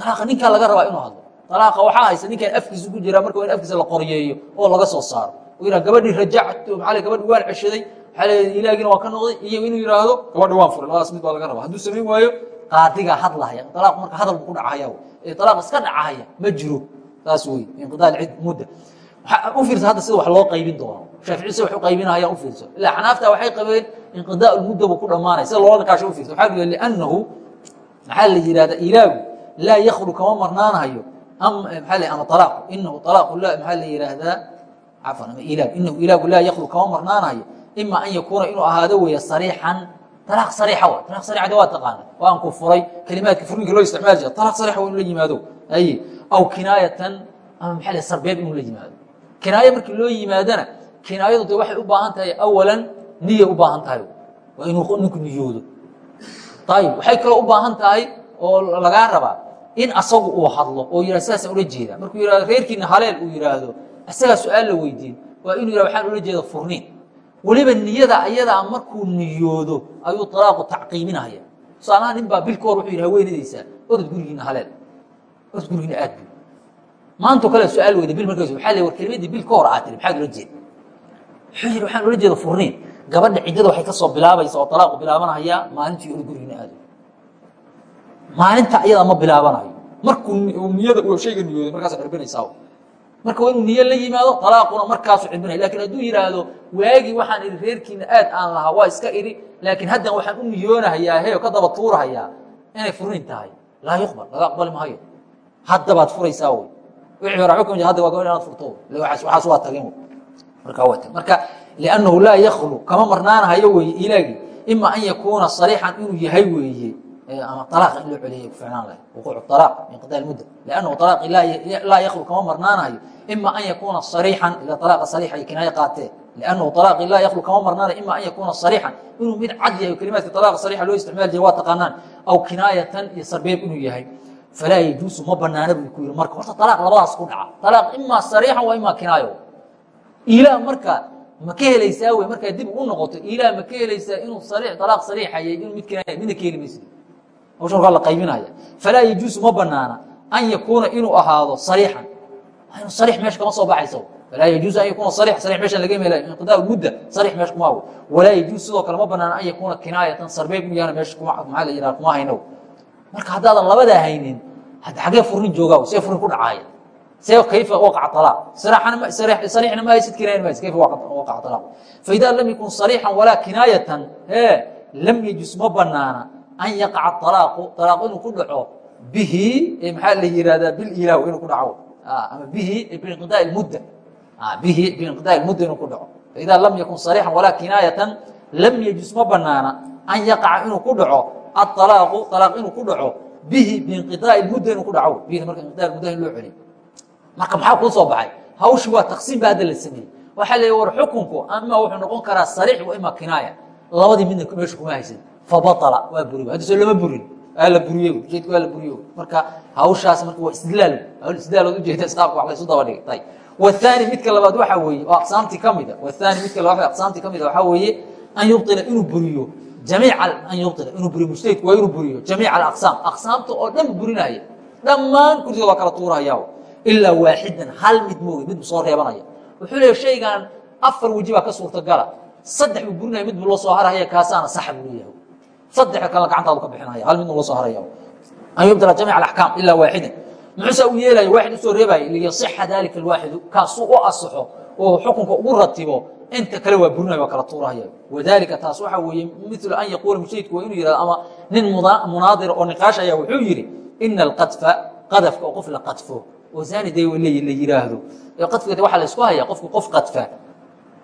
Alaaqa ninkaa laga rabaa inuu hadlo. Alaaqa waxaa haysa ninkaan afkiisa ku jiraa marka waa in afkiisa la qoryeeyo oo laga soo saaro. U yidhaha gabadhii rajactu maxaa le gabadhi waan ceshaday. Maxaa le ilaagina waa ka noqday. Iyo inuu yidhaahdo gabadhi waan furay. Labadaas mid baa laga rabaa. Hadduu samayn waayo qaadigaa hadlahaya. Alaaq marka hadal buu ku dhacahaya ee alaaq iska dhacahaya ma jiro. Saas wey inqidaa cid mudda u fiirsa hadda sida wax loo qaybin doono. Shaafici sida wax u qaybinahayaan u fiirso. Ilaa xanaafta waxay qabeen inqidaa mudda buu ku dhammaanaya. Sida loola nakaasho u fiirso. Waxaa la yidhi liannahu maxaa la yidhahda ilaagu laa yakhlu kama marnaanahayo maxaa la ama alaaqu inahu alaaqu la maxaa la yidhaahdaa? Cafwan ama ilaag inahu ilaagu laa yakhlu kama marnaanahayo ima an yakuuna inuu ahaado weeye sariixan. Alaaq sariixa wa alaaq sariixda waa taqaana waan ku furay kelimaadka furminka loo isticmaali jira alaaq sariixa waa inu la yimaado. Aye aw kinaayatan ama maxaa la sarbeeb inuu la yimaado kinaayo markii loo yimaadana kinaayadu de waxay u baahan tahay awalan niyay u baahan tahay. Waa inuu ninku niyoodo. Ayib waxay kaloo u baahan tahay oo lagaa rabaa in asagu uu hadlo oo yihah sidaasaan ula jeeda markuu yihahdo reerkiina haleel uu yidhaahdo isagaa su'aal la weydiin. Waa inuu yihah waxaan ula jeeda furniin. Weliba niyada ayadaa markuu niyoodo ayuu alaaqu tacqiiminaya tusaalaha nin baa bil ka hor wuxuu yidhi haweenadaysaa orod gurigiina haleel. Orod gurigiina aad bu maantao kale su'aal weyda bil markas waa le war kelimadii bil ka hor aad tiri maxaad ula jeeda wuxuu yidhi waxaan ula jeeda furniin. Gabadha ciddada waxay ka soo bilaabaysa oo alaaqu bilaabanaya maalintii orod gurigiina aado maalinta ayadaa ma bilaabanayo markuu niyada shayga niyooday markaasa cirbanaysaa marka waa inuu niyo la yimaado alaaquna markaasu cirbinaya laakiin hadduu yidhaahdo waagii waxaan idhi reerkiina aad aan lahaa waa iska idhi. Laakiin haddan waxaan u niyoonahayaa he ka daba tuurahayaa inay furniin tahay. Laa yuqbal laga aqbali maayo. Haddabaad furaysaa wy liannahu laa yaklu kama marnaanahayo weeye ilaagii ima an yakuuna sariixan inuu yahay weeye ama alaaq in loo celiyay ku ficnaan lahay. Wuquuc alaaq min qida mudda. Liannahu alaaqi laa yaklu kama marnaanahayo ima an yakuuna sariixan ila alaaqa sariixa ay kinaayo qaatee. Liannahu alaaqi laa yaklu kama marnaanayo ima an yakuuna sariixan inuu mid cad yahay kelimaadka alaaqa sariixa loo isticmaal jiray waa taqaanaan aw kinaayatan iyo sarbeeb inuu yahay falaa yajuusu ma banaana buu ku yiri marka horta alaaq labadaas ku dhaca alaaq imaa sariixan waa imaa kinaayo ilaah marka ma ka helaysaa wey markaa dib ugu noqoto ilaah ma ka helaysaa inuu alaaq sariixayay inuu mid kinaaya midna ka heli maysid hawshan waa la qaybinaya falaa yajuusu ma banaana an yakuuna inuu ahaado sariixan inu sariix meesha kama soo baxayso falaa yajuusu an yakuuna sariix sariix meeshan laga helayo inqidaa mudda sariix meesha kuma hawo walaa yajuusu sidoo kale ma banaana an yakuuna kinaayatan sarbeeb yahana meesha kuma maxaa la yidhaha kuma hayno marka haddaadan labadaa haynin hadda xagee furnin joogaa see furnin ku dhacaaya see kayfa waqaca alaaq sariixna ma haysid kinaayana ma haysid kayfa waqaca alaaq faidaa lam yakun sariixan walaa kinaayatan hee lam yajus ma banaana an yaqaca alaaqu alaaq inuu ku dhaco bihi maxaa la yihahdaa bililah inuu ku dhaco. Ama bihi biinqidaa mudda bihi biinqidaa mudda inuu ku dhaco. Faidaa lam yakun sariixan walaa kinaayatan lam yajus ma banaana an yaqaca inuu ku dhaco aalaaqu alaaq inuu ku dhaco bihi biinqidaa mudda inuu ku dhaco bihida marka inqidaa mudda in loo celiyo marka maxaa kuu soo baxay hawshi waa taqsiim ba hadda la sameeyey waxaa la war xukunku ama wuxuu noqon karaa sariix wa ima kinaaya labadii midna meesha kuma haysan fabaala waa buri haddasoo lama burin aa la buriye ujeedka waa la buriye marka hawshaas marka waa istidlaal hawl istidlaalood ujeeda isqaabka wax laysu daba dhigay ayb wathani midka labaad waxaa weeye oo aqsaamtii ka mida wathani midka labaad aqsaamtii ka mida waxaa weeye an yubطila inuu buriyo jamiic an yubطila inuu buriyo mujtahidku waa inuu buriyo. Jamiic alaqsaam aqsaamta oo dhan burinaya dhammaan kursiga waa kala tuurahaya ilaa waaxidan hal mid mooge midbu soo reebanaya. Wuxuu leeya shaygan afar weji baa ka suurtagala saddex buu burinaya midbu loo soo harahaya kaasaana saxa buu leeyahay. Saddexa kalena gacantaadu ka bixinaya hal midna loo soo haraya an yubdila jamiic alaxkaam ilaa waaxidan. Muxuusa uu yeelaya waaxid u soo reebaya liyaصixa dalika alwaaxidu kaasuu u asaxo oo xukunka ugu ratibo inta kale waa burinaya waa kala tuurahaya wadalika taas waxaa weeye milu an yaquula mujtahidku waa inuu yihahdo ama nin munaadira oo niqaashaya wuxuu yidhi ina alqadfa qadafka oo qof la qadfo. Oo zaani de la yihaahdo qadfiga waa laysku haya qofku qof qadfa.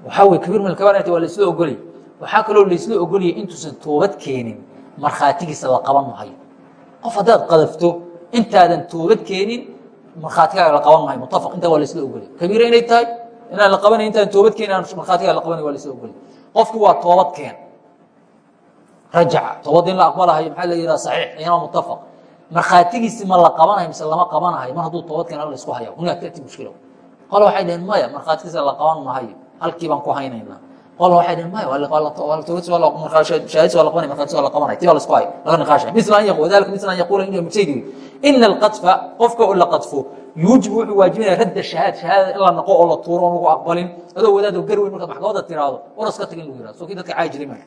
Waxaa wey kabiir min kabairta waa laysla ogolay. Waxaa kaloo laysla ogolaya intuusan toobad keenin markhaatigiisa la qaban qof haddaad qadafto intaadan toobad keenin markhaatigaaga la qaban mutafaq intaa waa laysla ogolay. Kabiira inay tahay inaan la qabanay intaadan toobad keenin aan markhaatigaaga la qabanay waa laysla ogolay qofki waa toobad keen rajaca toobad in la aqbalahayo maxaa la yidhaha saxiix iyana mutafaq markhaatigiisi ma la qabanayo mise lama qabanahayo mar hadduu toobad keen la isku haya hunaa tati mushkila qole waxay dhaheen maya markhaatigiisa la qaban mahayo halkii baan ku haynaynaa qole waxay dhaheen maya shahaadis waa la qabanay markhaatigiisa waa la qabanay tii baa la isku hayo laga niqaashay misla an yaqul wadalika misla an yaquula inuu wey ina alqadfa qofka oo la qadfo yuujibu wuxuu waajibinaya radda shahaad shahaadada in la noqo oo la tuuro on lagu aqbalin adoo wadaado gar weyn markaad maxkamadda tiraahdo waras ka tag in lagu yiraahdo soo kii dadka caayi jiray maa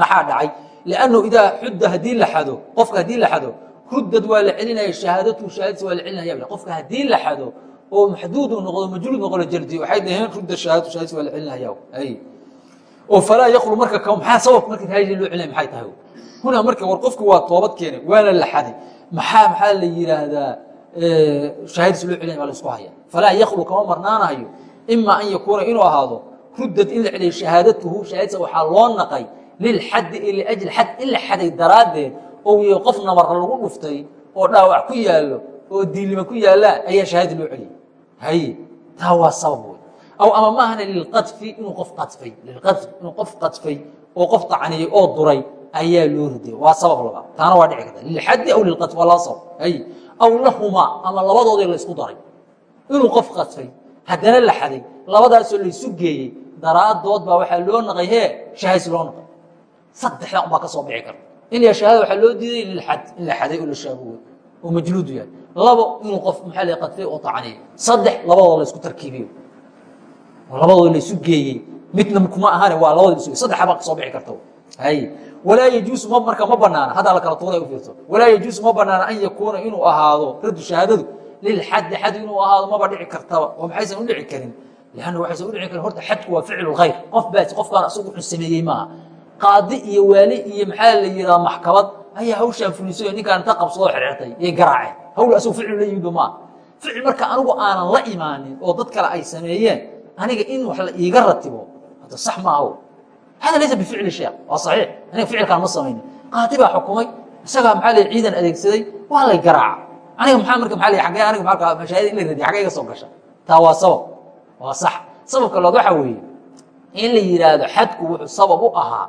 maxaa dhacay liannahu idaa xudda haddii la xado qofka haddii la xado rudad waa la celinaya shahaadatu shahaadadiisa waa la celinaya qofka haddii la xado oo maxduud uu noqdo majluud noqo la jardiyo waxay dhaheen rudda shahaadatu shahaadadiisa waa la celinaya ay oo falaa yaklu marka maxaa sababka marka tahaajin loo celinaya maxay tahay hunaa marka war qofku waa toobad keenay waana la xaday maxaa maxaa la yidhaahdaa shahaadadiisa loo celinaya waa la isku haya falaa yaklu kama marnaanayo ima an yakuuna inuu ahaado rudad in la celiyo shahaadatuhu shahaadadiisa waxaa loo naqay lilxaddi liajli xad in xaday daraaddeed ou yahay qof nabarra lagu dhuftay oo dhaawac ku yaallo oo diilima ku yaallaan ayaa shahaada loo celiyay haye taa waa sabab wey aw ama maahana lilqadfi inuu qof qadfay lilqadfi inuu qof qadfay oo qof tacniyey oo duray ayaa loo riday. Waa sabab labaad. Taana waa dhici karta. Lilxaddi aw lilqadfi waa laba sabab. Haye aw lahumaa ama labadoodii laysku daray. Inuu qof qadfay haddana la xaday labadaasoo laysu geeyey daraadood baa waxaa loo naqay hee shahays loo naqay. Saddexda unbaa ka soo bixi karta. In ya shahaada waxaa loo diiday lilxad in la xaday oo la shaabuwey oo majluudu yahay. Labo inuu qof maxaa la qadfay oo tacniyey saddex labadoo la isku tarkiibiyo. Labadooda laysu geeyey. Midna kuma ahane waa labada lasu saddexa baa ka soo bixi karta. Hay walaa yajuusu ma marka ma banaana. Haddaa la kala tuuray u fiirso. Walaa yajuusu ma banaana an yakuuna inuu ahaado raddu shahaadadu. Lilxaddi xad inuu ahaado maba dhici kartaba. Oo maxaysan u dhici karin? Lanna waxaysan u dhici karin horta xadku waa ficlu khayr. Qof baas qofkaan asagu wuxuu sameeyey maaha. Qaadi iyo waali iyo maxaa la yidhaha maxkamad ayaa hawshaan fulisay oo ninkaan inta qabsadoo xirxirtay yay garaaceen. Hawl asagu ficlu la yimidba maaha. Ficil marka anigu aanan la imaanin oo dad kale ay sameeyeen aniga in wax la iiga ratibo hadda sax maaha hada laysa bificli sheekh waa saxiix aniga ficilkaan ma samaynin qaadi baa xukumay isagaa maxaa la ciidan adeegsaday waa lay garaaca aniga maxaa marka maxaa la agee aniga maa mashaahid in la radiya xagee iga soo gasha taa waa sabab waa sax sababka lood waxaa weeye in la yidhaahdo xadku wuxuu sabab u ahaa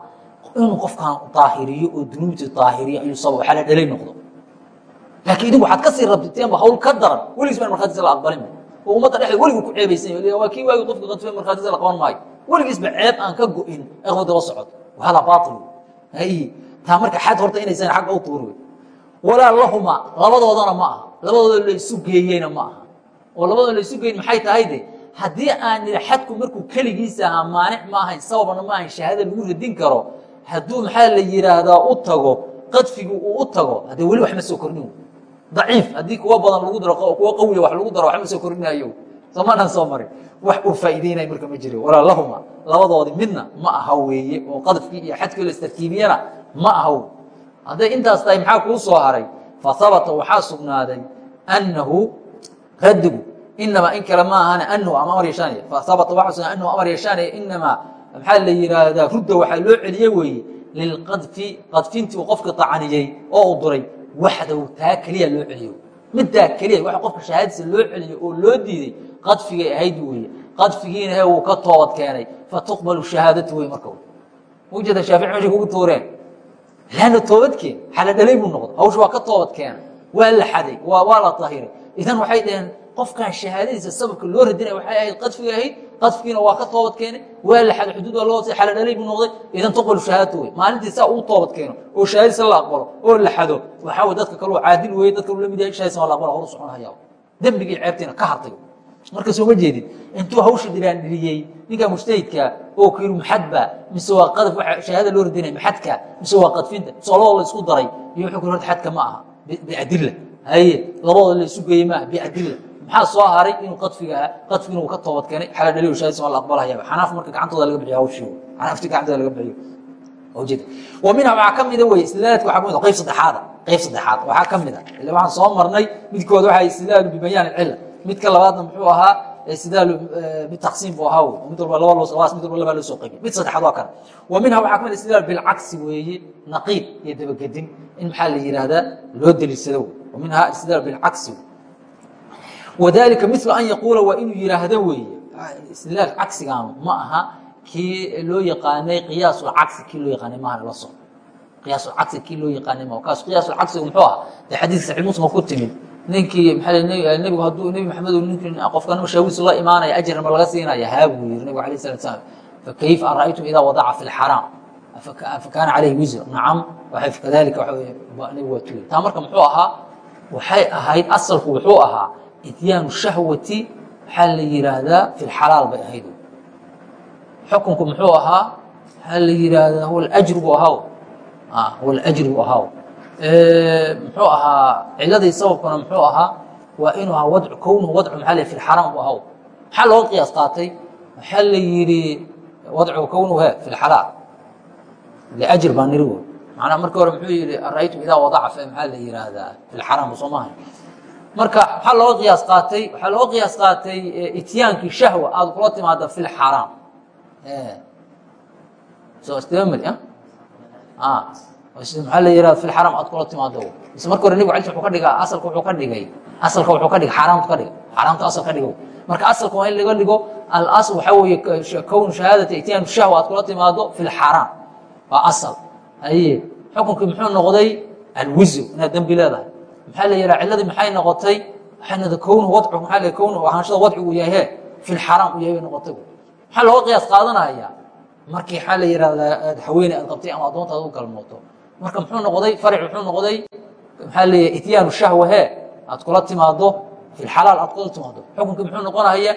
inuu qofkan daahiriyo oo dunuubtii daahiriyo ayuu sabab waxaa la dhalay noqdo laakiin idinku waxaad ka sii rabtiteenba hawl ka daran weligiis baan markhaatiisa la aqbalin oo ummadda dhexdeed weligu ku ceebaysan waa kii waagi qofka qadfay markhaatiisa la qaban maayo weligiisba ceeb aan ka go-in eqo daba socod. Baatil. Hay taa marka xad horta inaysan xagga u tuuri wey walaa lahuma labadoodana ma aha. Labadooda laysu geeyeyna ma aha. Oo labadooda laysu geeyin maxay tahay de? Haddii aan nidhi xadku markuu keligiisa ahaa maanic ma ahayn sababna ma ahayn shahaada lagu radin karo hadduu maxaa la yidhaahdaa u tago qadfigu uu u tago haddee weli wax ma soo kornin daciif haddii kuwa badan lagu daro kuwa qawiya wax lagu daro wax ma soo korinayo somanaan soo marin wax uu faa'iideynaya marka ma jiro walaa labadoodii midna ma aha weeye oo qadafkii iyo xadkii la istarkiibiyana ma aha hadday intaas tahay maxaa kuu soo haray? Fahabata waxaa sugnaaday annahu raddigu inamaa in kale ma ahane anahu ama amar yeeshaanaya fahabata waxaa sugnaaday anahu amar yeeshaanaya inamaa maxaa la yidhaahdaa rudda waxaa loo celiyey weeye lilqadfi qadfintii uu qofka tacaniyey oo uu duray waxdaw taa keliya loo celiyo middaa keliya waxa qofka shahaadadiisa loo celiyo oo loo diiday qadfigay ahayd weeye. Qadfigiina he wuu ka toobad keenay. Fatuqbalu shahaadatu wey marka ujeeda shaafici meshay kugu tuureen lanna toobadkeen xala dhalay buu noqday. Hawsha waa ka toobad keena waa la xaday. Waa la tahiray idan waxay dhaheen qofkan shahaadadiisa sababka loo radinaya waxay ahayd qadfiga ahayd qadfigiina waa ka toobad keenay waa la xaday xuduud waa loo hoosay xala dhalay buu noqday idan tuqbalu shahaadatu wey maalintii saa uu toobad keeno oo shahaadadiisa la aqbalo oo la xado. Waxaa wey dadka kaloo caadil weeye dadka la mid yahay shahaadadiisa waa la aqbala horu socon hayaa. Dembigii ceebtiina ka hartay. Marka sooma jeedin intuu hawsha dhiraandhiriyey ninka mujtahidka oo yidhi maxadba mise waa qadaf shahaada loo radinaya maxadka mise waa qadfinta mise labadoo la isku daray iyo wuxuu ku horta xadka ma aha biadilla. Haye labadooda la isu geeyey maaha biadilla maxaa soo haray inuu qadfiga ahaa qadfigina uu ka toobad keenay? Xala dhaliyo shahaadisa waa la aqbalahayaba xanaaf marka gacantooda laga bixiyo hawshii xanaafti gacantooda laga bixiyo. Ujeeda wa minha waxaa ka mida wey istidlaaladka waxaa ka mid qayb saddexaada qayb saddexaad waxaa ka mid a ila waxaan soo marnay midkood waxaa istidlaalu bibayaan alcilla. Midka labaadna muxuu ahaa istidlaalu bitaqsiim buu ahaa mid walba laba loo labaas mid walba labaa loo soo qaybiy mid saddexaad waa kana wa minha waxaa ka mid bilcagsi weeye naqiid iyo dabagedin in maxaa la yidhaahdaa loo deliisado wa minha istidlaal bilcagsi wadalika milu an yaquula waa inuu yidhaahdo weeye. Istidlaal cagsigaanu ma aha kii loo yaqaanay qiyaasulcagsi kii loo yaqaanay maaha la soco qiyaasulcagsi kii loo yaqaanay ma kaas qiyaasulcagsigu muxuu aha dee xadiiska saxiix muslim ku timid ninkii maa nebigu hadduu nebi maxamed ninkii qofka mashaawiisu la imaanaya ajrna ma laga siinaya haa buu yiri nebigu alayh salat slam fakayf ara'aytum idaa wadaca fi lxaraam fakaana calayhi wisr nacam. Kadalika waxa nebigu waa tuuri taa marka muxuu ahaa? Waxay ahayd asalku wuxuu ahaa ityaanu shahwati waxaa la yidhaahdaa fi lxalaal bay ahayd xukunku muxuu ahaa waxaa la yidhaahdaa huwa alajr buu ahaa muxuu ahaa ciladii sababkuna muxuu ahaa waa inuu ahaa wadcu kownuhu wadcu maxaa la fi lxaraam buu ahaa maxaa looga qiyaas qaatay waxaa la yidhi wadcu kownuhu he fi lxalaal liajr baa niri wey macnaa markii hore muxuu yihi araytu idaa wadaca fe maxaa la yidhaahdaa fi lxaraam soo maaha marka waxaa looga qiyaas qaatay waxaa looga qiyaas qaatay ityaankii shahwa aada kula timaada fi lxaraam so istimamari maxaa la yihah fi lxaram aad kula timaado mise marka hore nebigu alisa wuxuu ka dhigaa asalka wuxuu ka dhigay. Asalka wuxuu ka dhigay xaaraamtu ka dhigay. Xaaraamtu asal ka dhigo marka asalka waa in laga dhigo alasl waxaa weeye kownu shahaadati ityaanu shahwa aad kula timaado fi lxaaraam waa asal. Aye xukunkii muxuu noqday alwizu inaad dembi leedahay maxaa la yidhaha cilladii maxay noqotay? Waxay noqotay kownu wadcu maxaa la kownu ahaanshada wadcigu yahe fi lxaraam u yahay bay noqotay. Maxaa looga qiyaas qaadanaya? Markii waxaa la yidhahdaa haweeney aad qabtay ama addoontaad u galmooto. Marka muxuu noqday faric muxuu noqday maxaa leeyahay ityaanu shahwa he aad kula timaado fi lxalaal aad kula timaado xukunkii muxuu noqonaya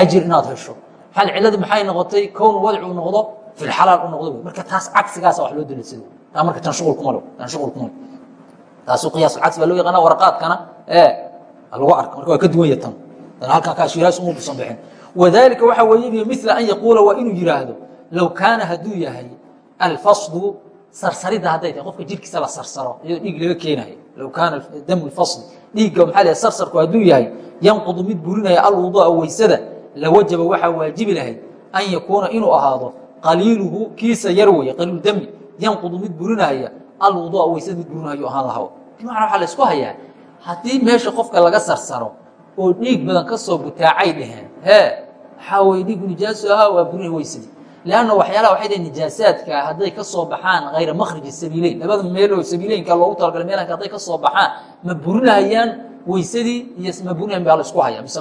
ajir inaad hesho. Maxaa cilladii maxay noqotay? Kownu wadcu noqdo fi lxalaal u noqdo. Marka taas cagsigaasa wax loo daliisado marka tan shuqul kuma le taasu qiyaas cagsi baa loo yaqaana waraqaadkana ee lagu arka marka waa ka duwan ya tan. Tan halkan kaashiraas uma busan bixin wadalika waxa weeye mila an yaquula waa inuu yidhaahdo low kaana hadduu yahay alfasdu sarsaridda hadday tahay qofka jirkiisa la sarsaro iyadoo dhiig laga keenayo low kaana damu lfasli dhiigga maxaa la sarsarku hadduu yahay yanqudu mid burinaya alwuduu'a weysada lawajaba waxaa waajibi lahayd an yakuuna inuu ahaado qaliiluhu kiisa yar weeye qaliilu dami yanqudu mid burinaya alwuduu'a weysada mid burinayo ahaan lahaw bimacnaa waxaa la isku hayaa? Haddii meesha qofka laga sarsaro oo dhiig badan ka soo butaacay dheheen hee waxaa weye dhiigu nijaasu ahaa waa burinay weysadii lanna waxyaalaha waxay dhahen nijaasaadka hadday ka soo baxaan hayra makhriji sabiileyn labada meeloo sabiileynka loogu talagalay meelanka hadday ka soo baxaan ma burinahayaan weysadii iyo ma burinahan baa la isku haya mise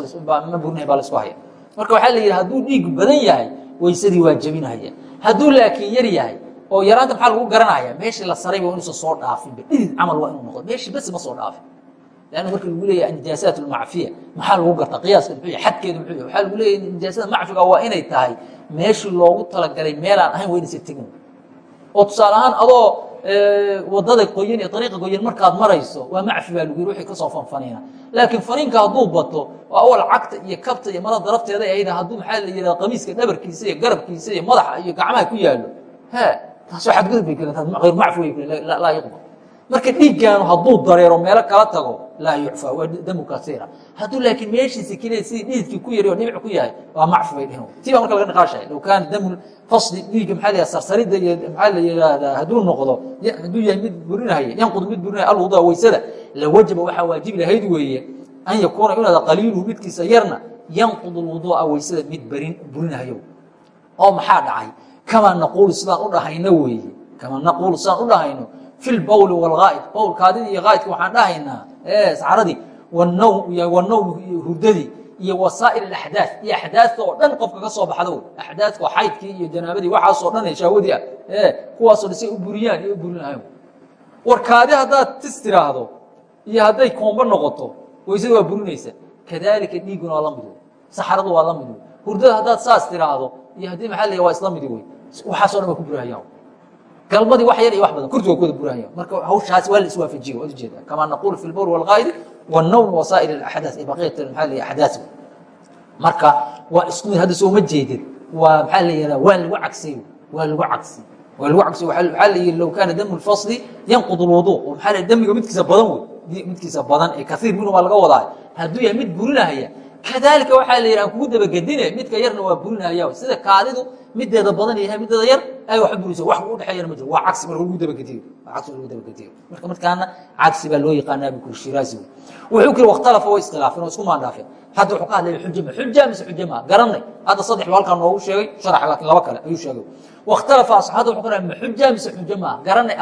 ma burinahan baa la isku haya marka waxaa la yidhi hadduu dhiig badan yahay weysadii waa jebinahaya hadduu laakiin yar yahay oo yaraanta maxaa lagu garanaya meeshii la sarayba inuusan soo dhaafinba dhidid camal waa inuu noqdo. Meeshii basi ma soo dhaafin. Lanna marka lagu leeyahay nijaasaat almacfiya maxaa lagu gartaa? Qiyaaska muxuu yahay xadkeedu muxuu yahay. Waxaa lagu leeyahay nijaasada macfiga waa inay tahay meeshii loogu talagalay meelaan ahayn waa inaysa tegin. Oo tusaale ahaan adoo waddada qoyan iyo ariiqa qoyan markaad marayso waa macfi baa lagu yiri wixii ka soo fanfaniina. Laakiin faniinka hadduu bato oo awal cagta iyo kabta iyo mara darafteeda ayda hadduu maxaa la yidhahda qamiiska dhabarkiisa iyo garabkiisa iyo madaxa iyo gacmaha ku yaallo. He taasoo xadgudub bay way kelen laa yuqbal. Marka dhiiggaanu hadduu dareero meelo kala tago laa yucfaa waa damu kasiira hadduu laakiin meeshiisa keliya sidii dhiidkii ku yari oo dhibic ku yahay waa macfi bay dhehen tii marka laga niqaashaya low kaana damu fasli dhiigga maxaa la sarsaridda iyo maxaa la yidhaahdaa hadduu noqdo hadduu yahay mid burinahaya yanqudu mid burinaya alwudaa weysada lawajaba waxaa waajibi lahayd weeye an yakuuna inaada qaliiluhu midkiisa yarna yanqudu lwuduu'a weysada mid barin burinahayo oo maxaa dhacay kamaa naquulu sidaan u dhahayno weeye kamaa naquulu sidaan u dhahayno fi lbawli wاlgaa'id bawlkaadidii iyo gaa'idka waxaan dhahaynaa sacaradii wanowm hurdadii iyo wasaa'il axdaad iyo axdaadka oo dhan qofka ka soo baxdo axdaadka xaydkii iyo janaabadii waxaasoo dhan shahwadii ah kuwaasoo dhan say u buriyaan iyo u burinahayo warkaadi haddaad tis tiraahdo iyo hadday koombo noqoto weysada waa burinaysa kadaalika dhiiguna waa la mid wey saxaradu waa la mid wey hurdada haddaad saas tiraahdo iyo haddii maxaa la waa isla midi wey waxaaso dhan waa ku burahayaan galmadii wax yar iyo wax badan kurti waa ku wada marka hawshaas waa la iswaafajiye waad ujeeda kamaa naquulu fi lbawli walqaa'idi wannawm wasaa'ir alaxdaas ee baqiyat maxaa la axdaas marka waa isku mid hadda sooma jeedin. Waa maxaa la yihahdaa waa lagu cagsay waa lagu cagsay waa lagu cagsay waxaa la yihi low kaana damu lfasli yanqud lwuduu maxaa la damiga midkiisa badan wey midkiisa badan ee kaiir minhu baa laga wadaa. Hadduu yahay mid burinahaya kadaalika waxaa la yidhi aan kugu dabagedine midka yarna waa burinahaya sida kaadidu mideeda badan yahay mideeda yar ay wax burisa wax u dhexeeyana ma jiro. Waa cagsi marka lagu dabagediyo cagsi lagu dabagediyo marka markaana cagsi baa loo yaqaanaa bukuri shiraazi wuxuu kiri wakhtalafa way iskhilaafeen oo isku maandhaafeen hadda wuxuu ka hadlaya xuja ma xuja mise xuja maa garanay. Hadda saddex baa halkaa noogu sheegay. Sharax laakiin laba kale ayuu sheegay. Wakhtalafa asxaabta wuxuu ka ma xuja mise xuja maaha garanay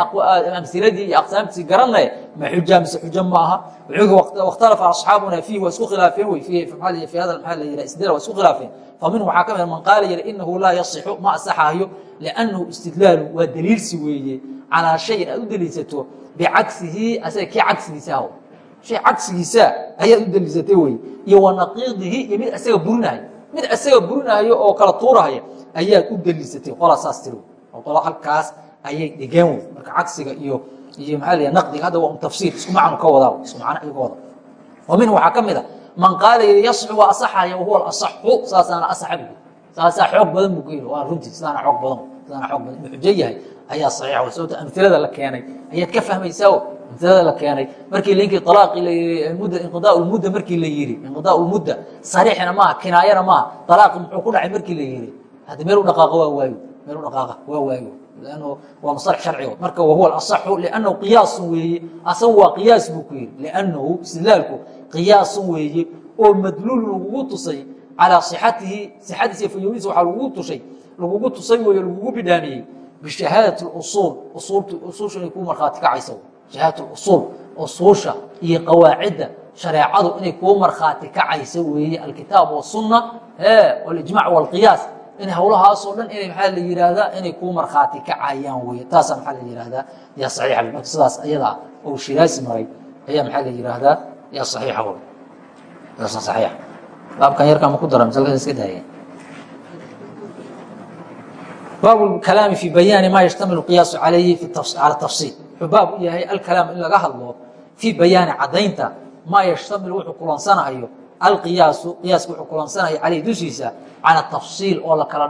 amsiladii iyo aqsaamtiisii garanay. Ma xuja mise xuja ma aha wuxuu wakhtalafa asxaabuna fiihi waa isku khilaafeen wey. Fi fi hada maxaa la yidhaha isdila waa isku khilaafeen. Faminhu waxaa ka mid man qaala yidhi inahu laa yasixu ma asaxayo liannahu istidlaalu. Waa daliilsi weeye. Calaa shayin aad u daliilsato bicagsihi asaga kii cagsigiisa aho shay cagsigiisa ayaad u daliilsatay wey iyo wa naqiidihi iyo mid asaga burinahayo mid asaga burinahayo oo kala tuurahaya ayaad u daliilsatay qola saas tiri oo qola halkaas ayay dhigeen wey marka cagsiga iyo iyo maxaa la naqdiga hadda waa un tafsiir isku macnu ka wadaa isku macno ayuu ka wada wa minhu waxaa ka mid a man qaala yidhi yasxu waa asaxaya wahuwa asaxu saasaana asaxa bu saasaa xoog badan buu ku yidhi waa runtii sidaana xoog badan sidaana xoog badan inuu xujo yahay ayaa saxiixa sababta amhilada la keenay ayaad ka fahmaysaa amhilada la keenay. Markii linkii talaaqii la yidhi mudda inqidaa ulmudda markii la yidhi inqidaa ulmudda sariixna maaha kinaayana maaha talaaqi muxuu ku dhacay markii la yidhi hadda meel u dhaqaaqa waa waayo meel u dhaqaaqa waa waayo. Lannu waa masalax sharcigood marka wahuwa asaxu liannahu qiyaasun weeye asagu waa qiyaas buu ku yidhi liannahu istidlaalku qiyaasun weeye oo madluul lagugu tusay calaa sixatihi sixadiisa fayoodiisa waxaa lagugu tushay lagugu tusay weeye lagugu bidhaamiyey. Bishahaadati usuul usuulta usuusha inay kuu markhaati kacaysa shahaadatu usuul usuusha iyo qawaacidda shareecadu inay kuu markhaati kacaysa weeye alkitaab wasunna walijmac walqiyaas in hawlahaasoo dhan inay maxaa la yihahdaa inay kuu markhaati kacayaan weye taasaa maxaa la yihahdaa yaa saxiixa marka sidaas ayadaa ou shiraasi maray ayaa maxaa la yihahdaa yaa saxiixa wey taasa saxiixa baabkan yarkaa ma ku dara misalkaas iska daaya baab kalaami fi bayaani ma yashtamilu qiyaasu calayhi cala tafsiil wuxuu baab u yahay alkalaam in laga hadlo fii bayaani caddaynta. Maa yashtamilu wuxuu kulansanahayo alqiyaasu qiyaaska wuxuu kulansanaya caleyhi dushiisa cala tafsiil oo la kala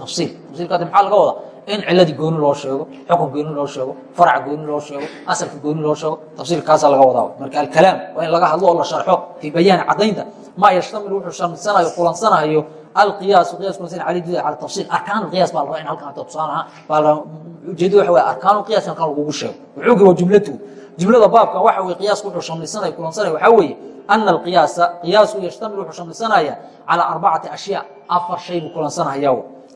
tafsiil tafsiilka maxaa laga wadaa in ciladii gooni loo sheego xukun gooni loo sheego farca gooni loo sheego asalka gooni loo sheego tafsiilkaasaa laga wadaa. Marka alkalaam waa in laga hadlo oo la sharxo fii bayaani caddaynta. Maa yashtamilu wuxuu shamsanayo kulansanahayo alqiyaas qiyas kulansan caleyhi dushiisa cala tafsiil. Arkaan alqiyaas baa la rabaa in halkan hata tusaalaha baa la ujeedada waxa weye arkaan alqiyaas halkan lagugu sheego. Wuxuugi waa jumlatu. Jumlada baabkan waxa weye qiyaasku wuxuu shamlisanaya kulansanaya waxaa weeye ana alqiyaasa qiyaasku yashtamil wuxuu shamlisanaya calaa arbacati ashyaa afar shay buu kulansanahaya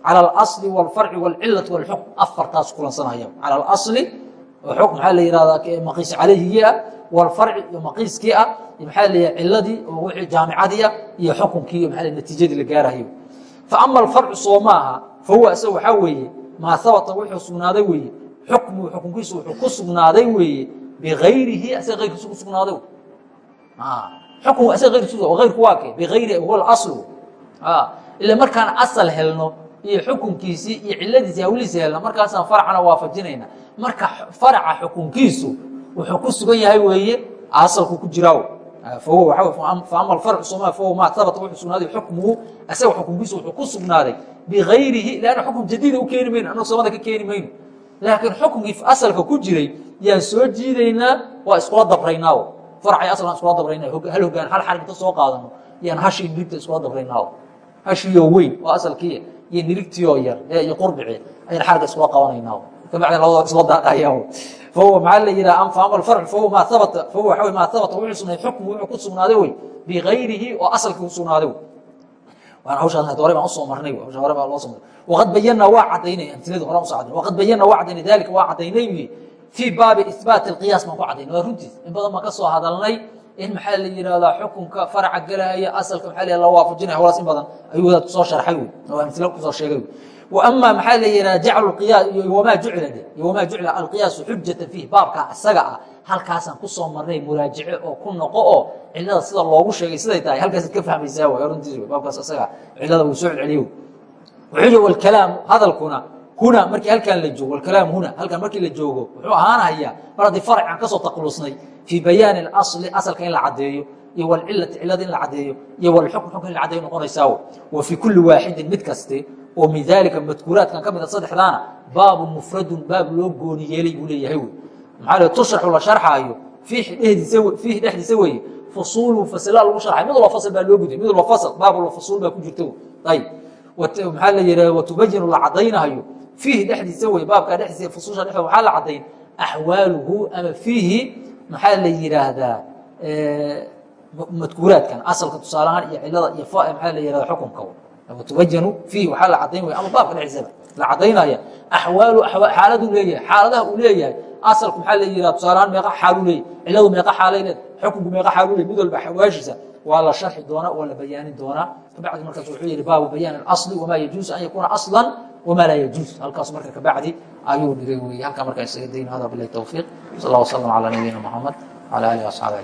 calى اlaصli wاlfarci wاlcilati wاlxukm afartaas kulansanahaya calى اlaصli xukm maxaa la yihahdaa maqiis calayhigii ah wاlfarci iyo maqiiskii ah maxaa la yihah ciladii oo wixii jaamicadii ah iyo xukunkii iyo maa natiijadii la gaarahayo faama alfarcu soo maaha fahuwa isaga waxaa weeye maa habata wuxuu sugnaaday weeye xukmu xukunkiisu wuxuu ku sugnaaday weeye bigayrihi isaga ayrkiisu ku sugnaaday xukm isaga ayrkiisu ayrku waa ke bigayri huwa اlaslu ila markaan asal helno iyo xukunkiisii iyo ciladiisi hawlihiisi helna markaasaan farcana waafajinayna. Marka faraca xukunkiisu wuxuu ku sugan yahay weeye asalku ku jiraaw faama alfarcu sooma fahuwa maa habata wuxuu sugnaaday xukmuhu. Isaga xukunkiisu wuxuu ku sugnaaday bigayrihi lanna xukun jadiida u keeni mayno annagu samada ka keeni mayno. Laakiin xukunkii asalka ku jiray yaan soo jiidaynaa waa iskula dabraynaaw farcay asalkaan iskula dabraynaa hal hogaan hal xarig inta soo qaadano yaan hashii nirigta iskula dabraynaaw hashiyo weyn oo asalkii iyo nirigtiyo yar iyo qurbici ayaan xarga iskula qabanayna kabacdin labadoo isla daadhaya fahuwa maxaa la yidhaha faama alfarc fahuwa maa habata fahuwa waxa maa habata wuxuu sugnaaday xukmu wuxuu ku sugnaaday wey bigayrihi oo asalkii ku sugnaaday wey. Waqad bayanaa waa cadaynay amtiladu hore u soo cadaynay waqad bayanaa waa cadaynay dalika waa cadaynay fii baabi ihbaati alqiyaas baan ku cadaynay waa runtiis in badan baan ka soo hadalnay in maxaa la yihahdaa xukunka faraca gelaya asalka maa la waafajinaya hawlaas in badan ayuu wadaad ku soo sharxay wey. Amilo ku soo sheegay ama maxaa la yihahda jaclu qiyaas iyo wamaa jucila de iyo wamaa jucila alqiyaasu xujata fiih baabkaa isaga ah halkaasaan ku soo marnay muraajice oo ku noqo oo cilada sida loogu sheegay siday tahay halkaasaad ka fahmaysaa runtiis baabkaas isaga cilada wuu soo celceliyo wuxuu yihi walkalaamu hadalkuna huna markii halkaan la joogo alkalaam huna halkaan markii la joogo wuxuu ahaanahayaa mar haddii farcan ka soo taqlusnay fii bayaani اlasli asalka in la caddeeyo iyo wlcilati cilada in la caddeeyo iyo wlxukm xukm in la caddeeyo noqonaysaa wa fii kuli waaxidin mid kaste oo min daalika madkuuraadkan ka mida saddexdaana baabu mufradun baab loo gooni yeelay buu leeyahay wey. Maxaa le tusharxu la sharxaayo fiihi dhexdiisa weeye fusuulu fasilaa lagu sharxay mid walba fasl baa loo guday mid walba fasl baab walba fusuul baa ku jirta ayb maxaa la yidhaha watubayinu la caddaynahayo fiihi dhexdiisa wey baabkaa dhexdiisa fusuusha dhexda waxaa la caddayn axwaaluhu ama fiihi maxaa la yidhaahdaa madkuuraadkan asalka tusaalahaan iyo cilada iyo maxaa la yihahda xukunka watubayanu fiihi waxaa la caddayn way ama baabka dhexdiisaba la caddaynaya axwaalu xaaladuu leeyahay xaaladaha uu leeyahay asalku maxaa la yihahda tusaalahaan meeqa xaaluu leeyahy ciladu meeqa xaalay leed xukunku meeqa xaaluu leey mid walba xawaashiisa waa la sharxi doonaa waa la bayaanin doonaa kabacdi markaas wuxuu yihi baabu bayaan اasli wamaa yajuusu an yakuuna asla wma laa yajuus halkaas marka kabacdi ayuu dhigay wey halkaa markaa isaga dayn hada bilahi towfiiq sal اllah wslm calى nabiyina mxamed wعalى alih وaصxaabi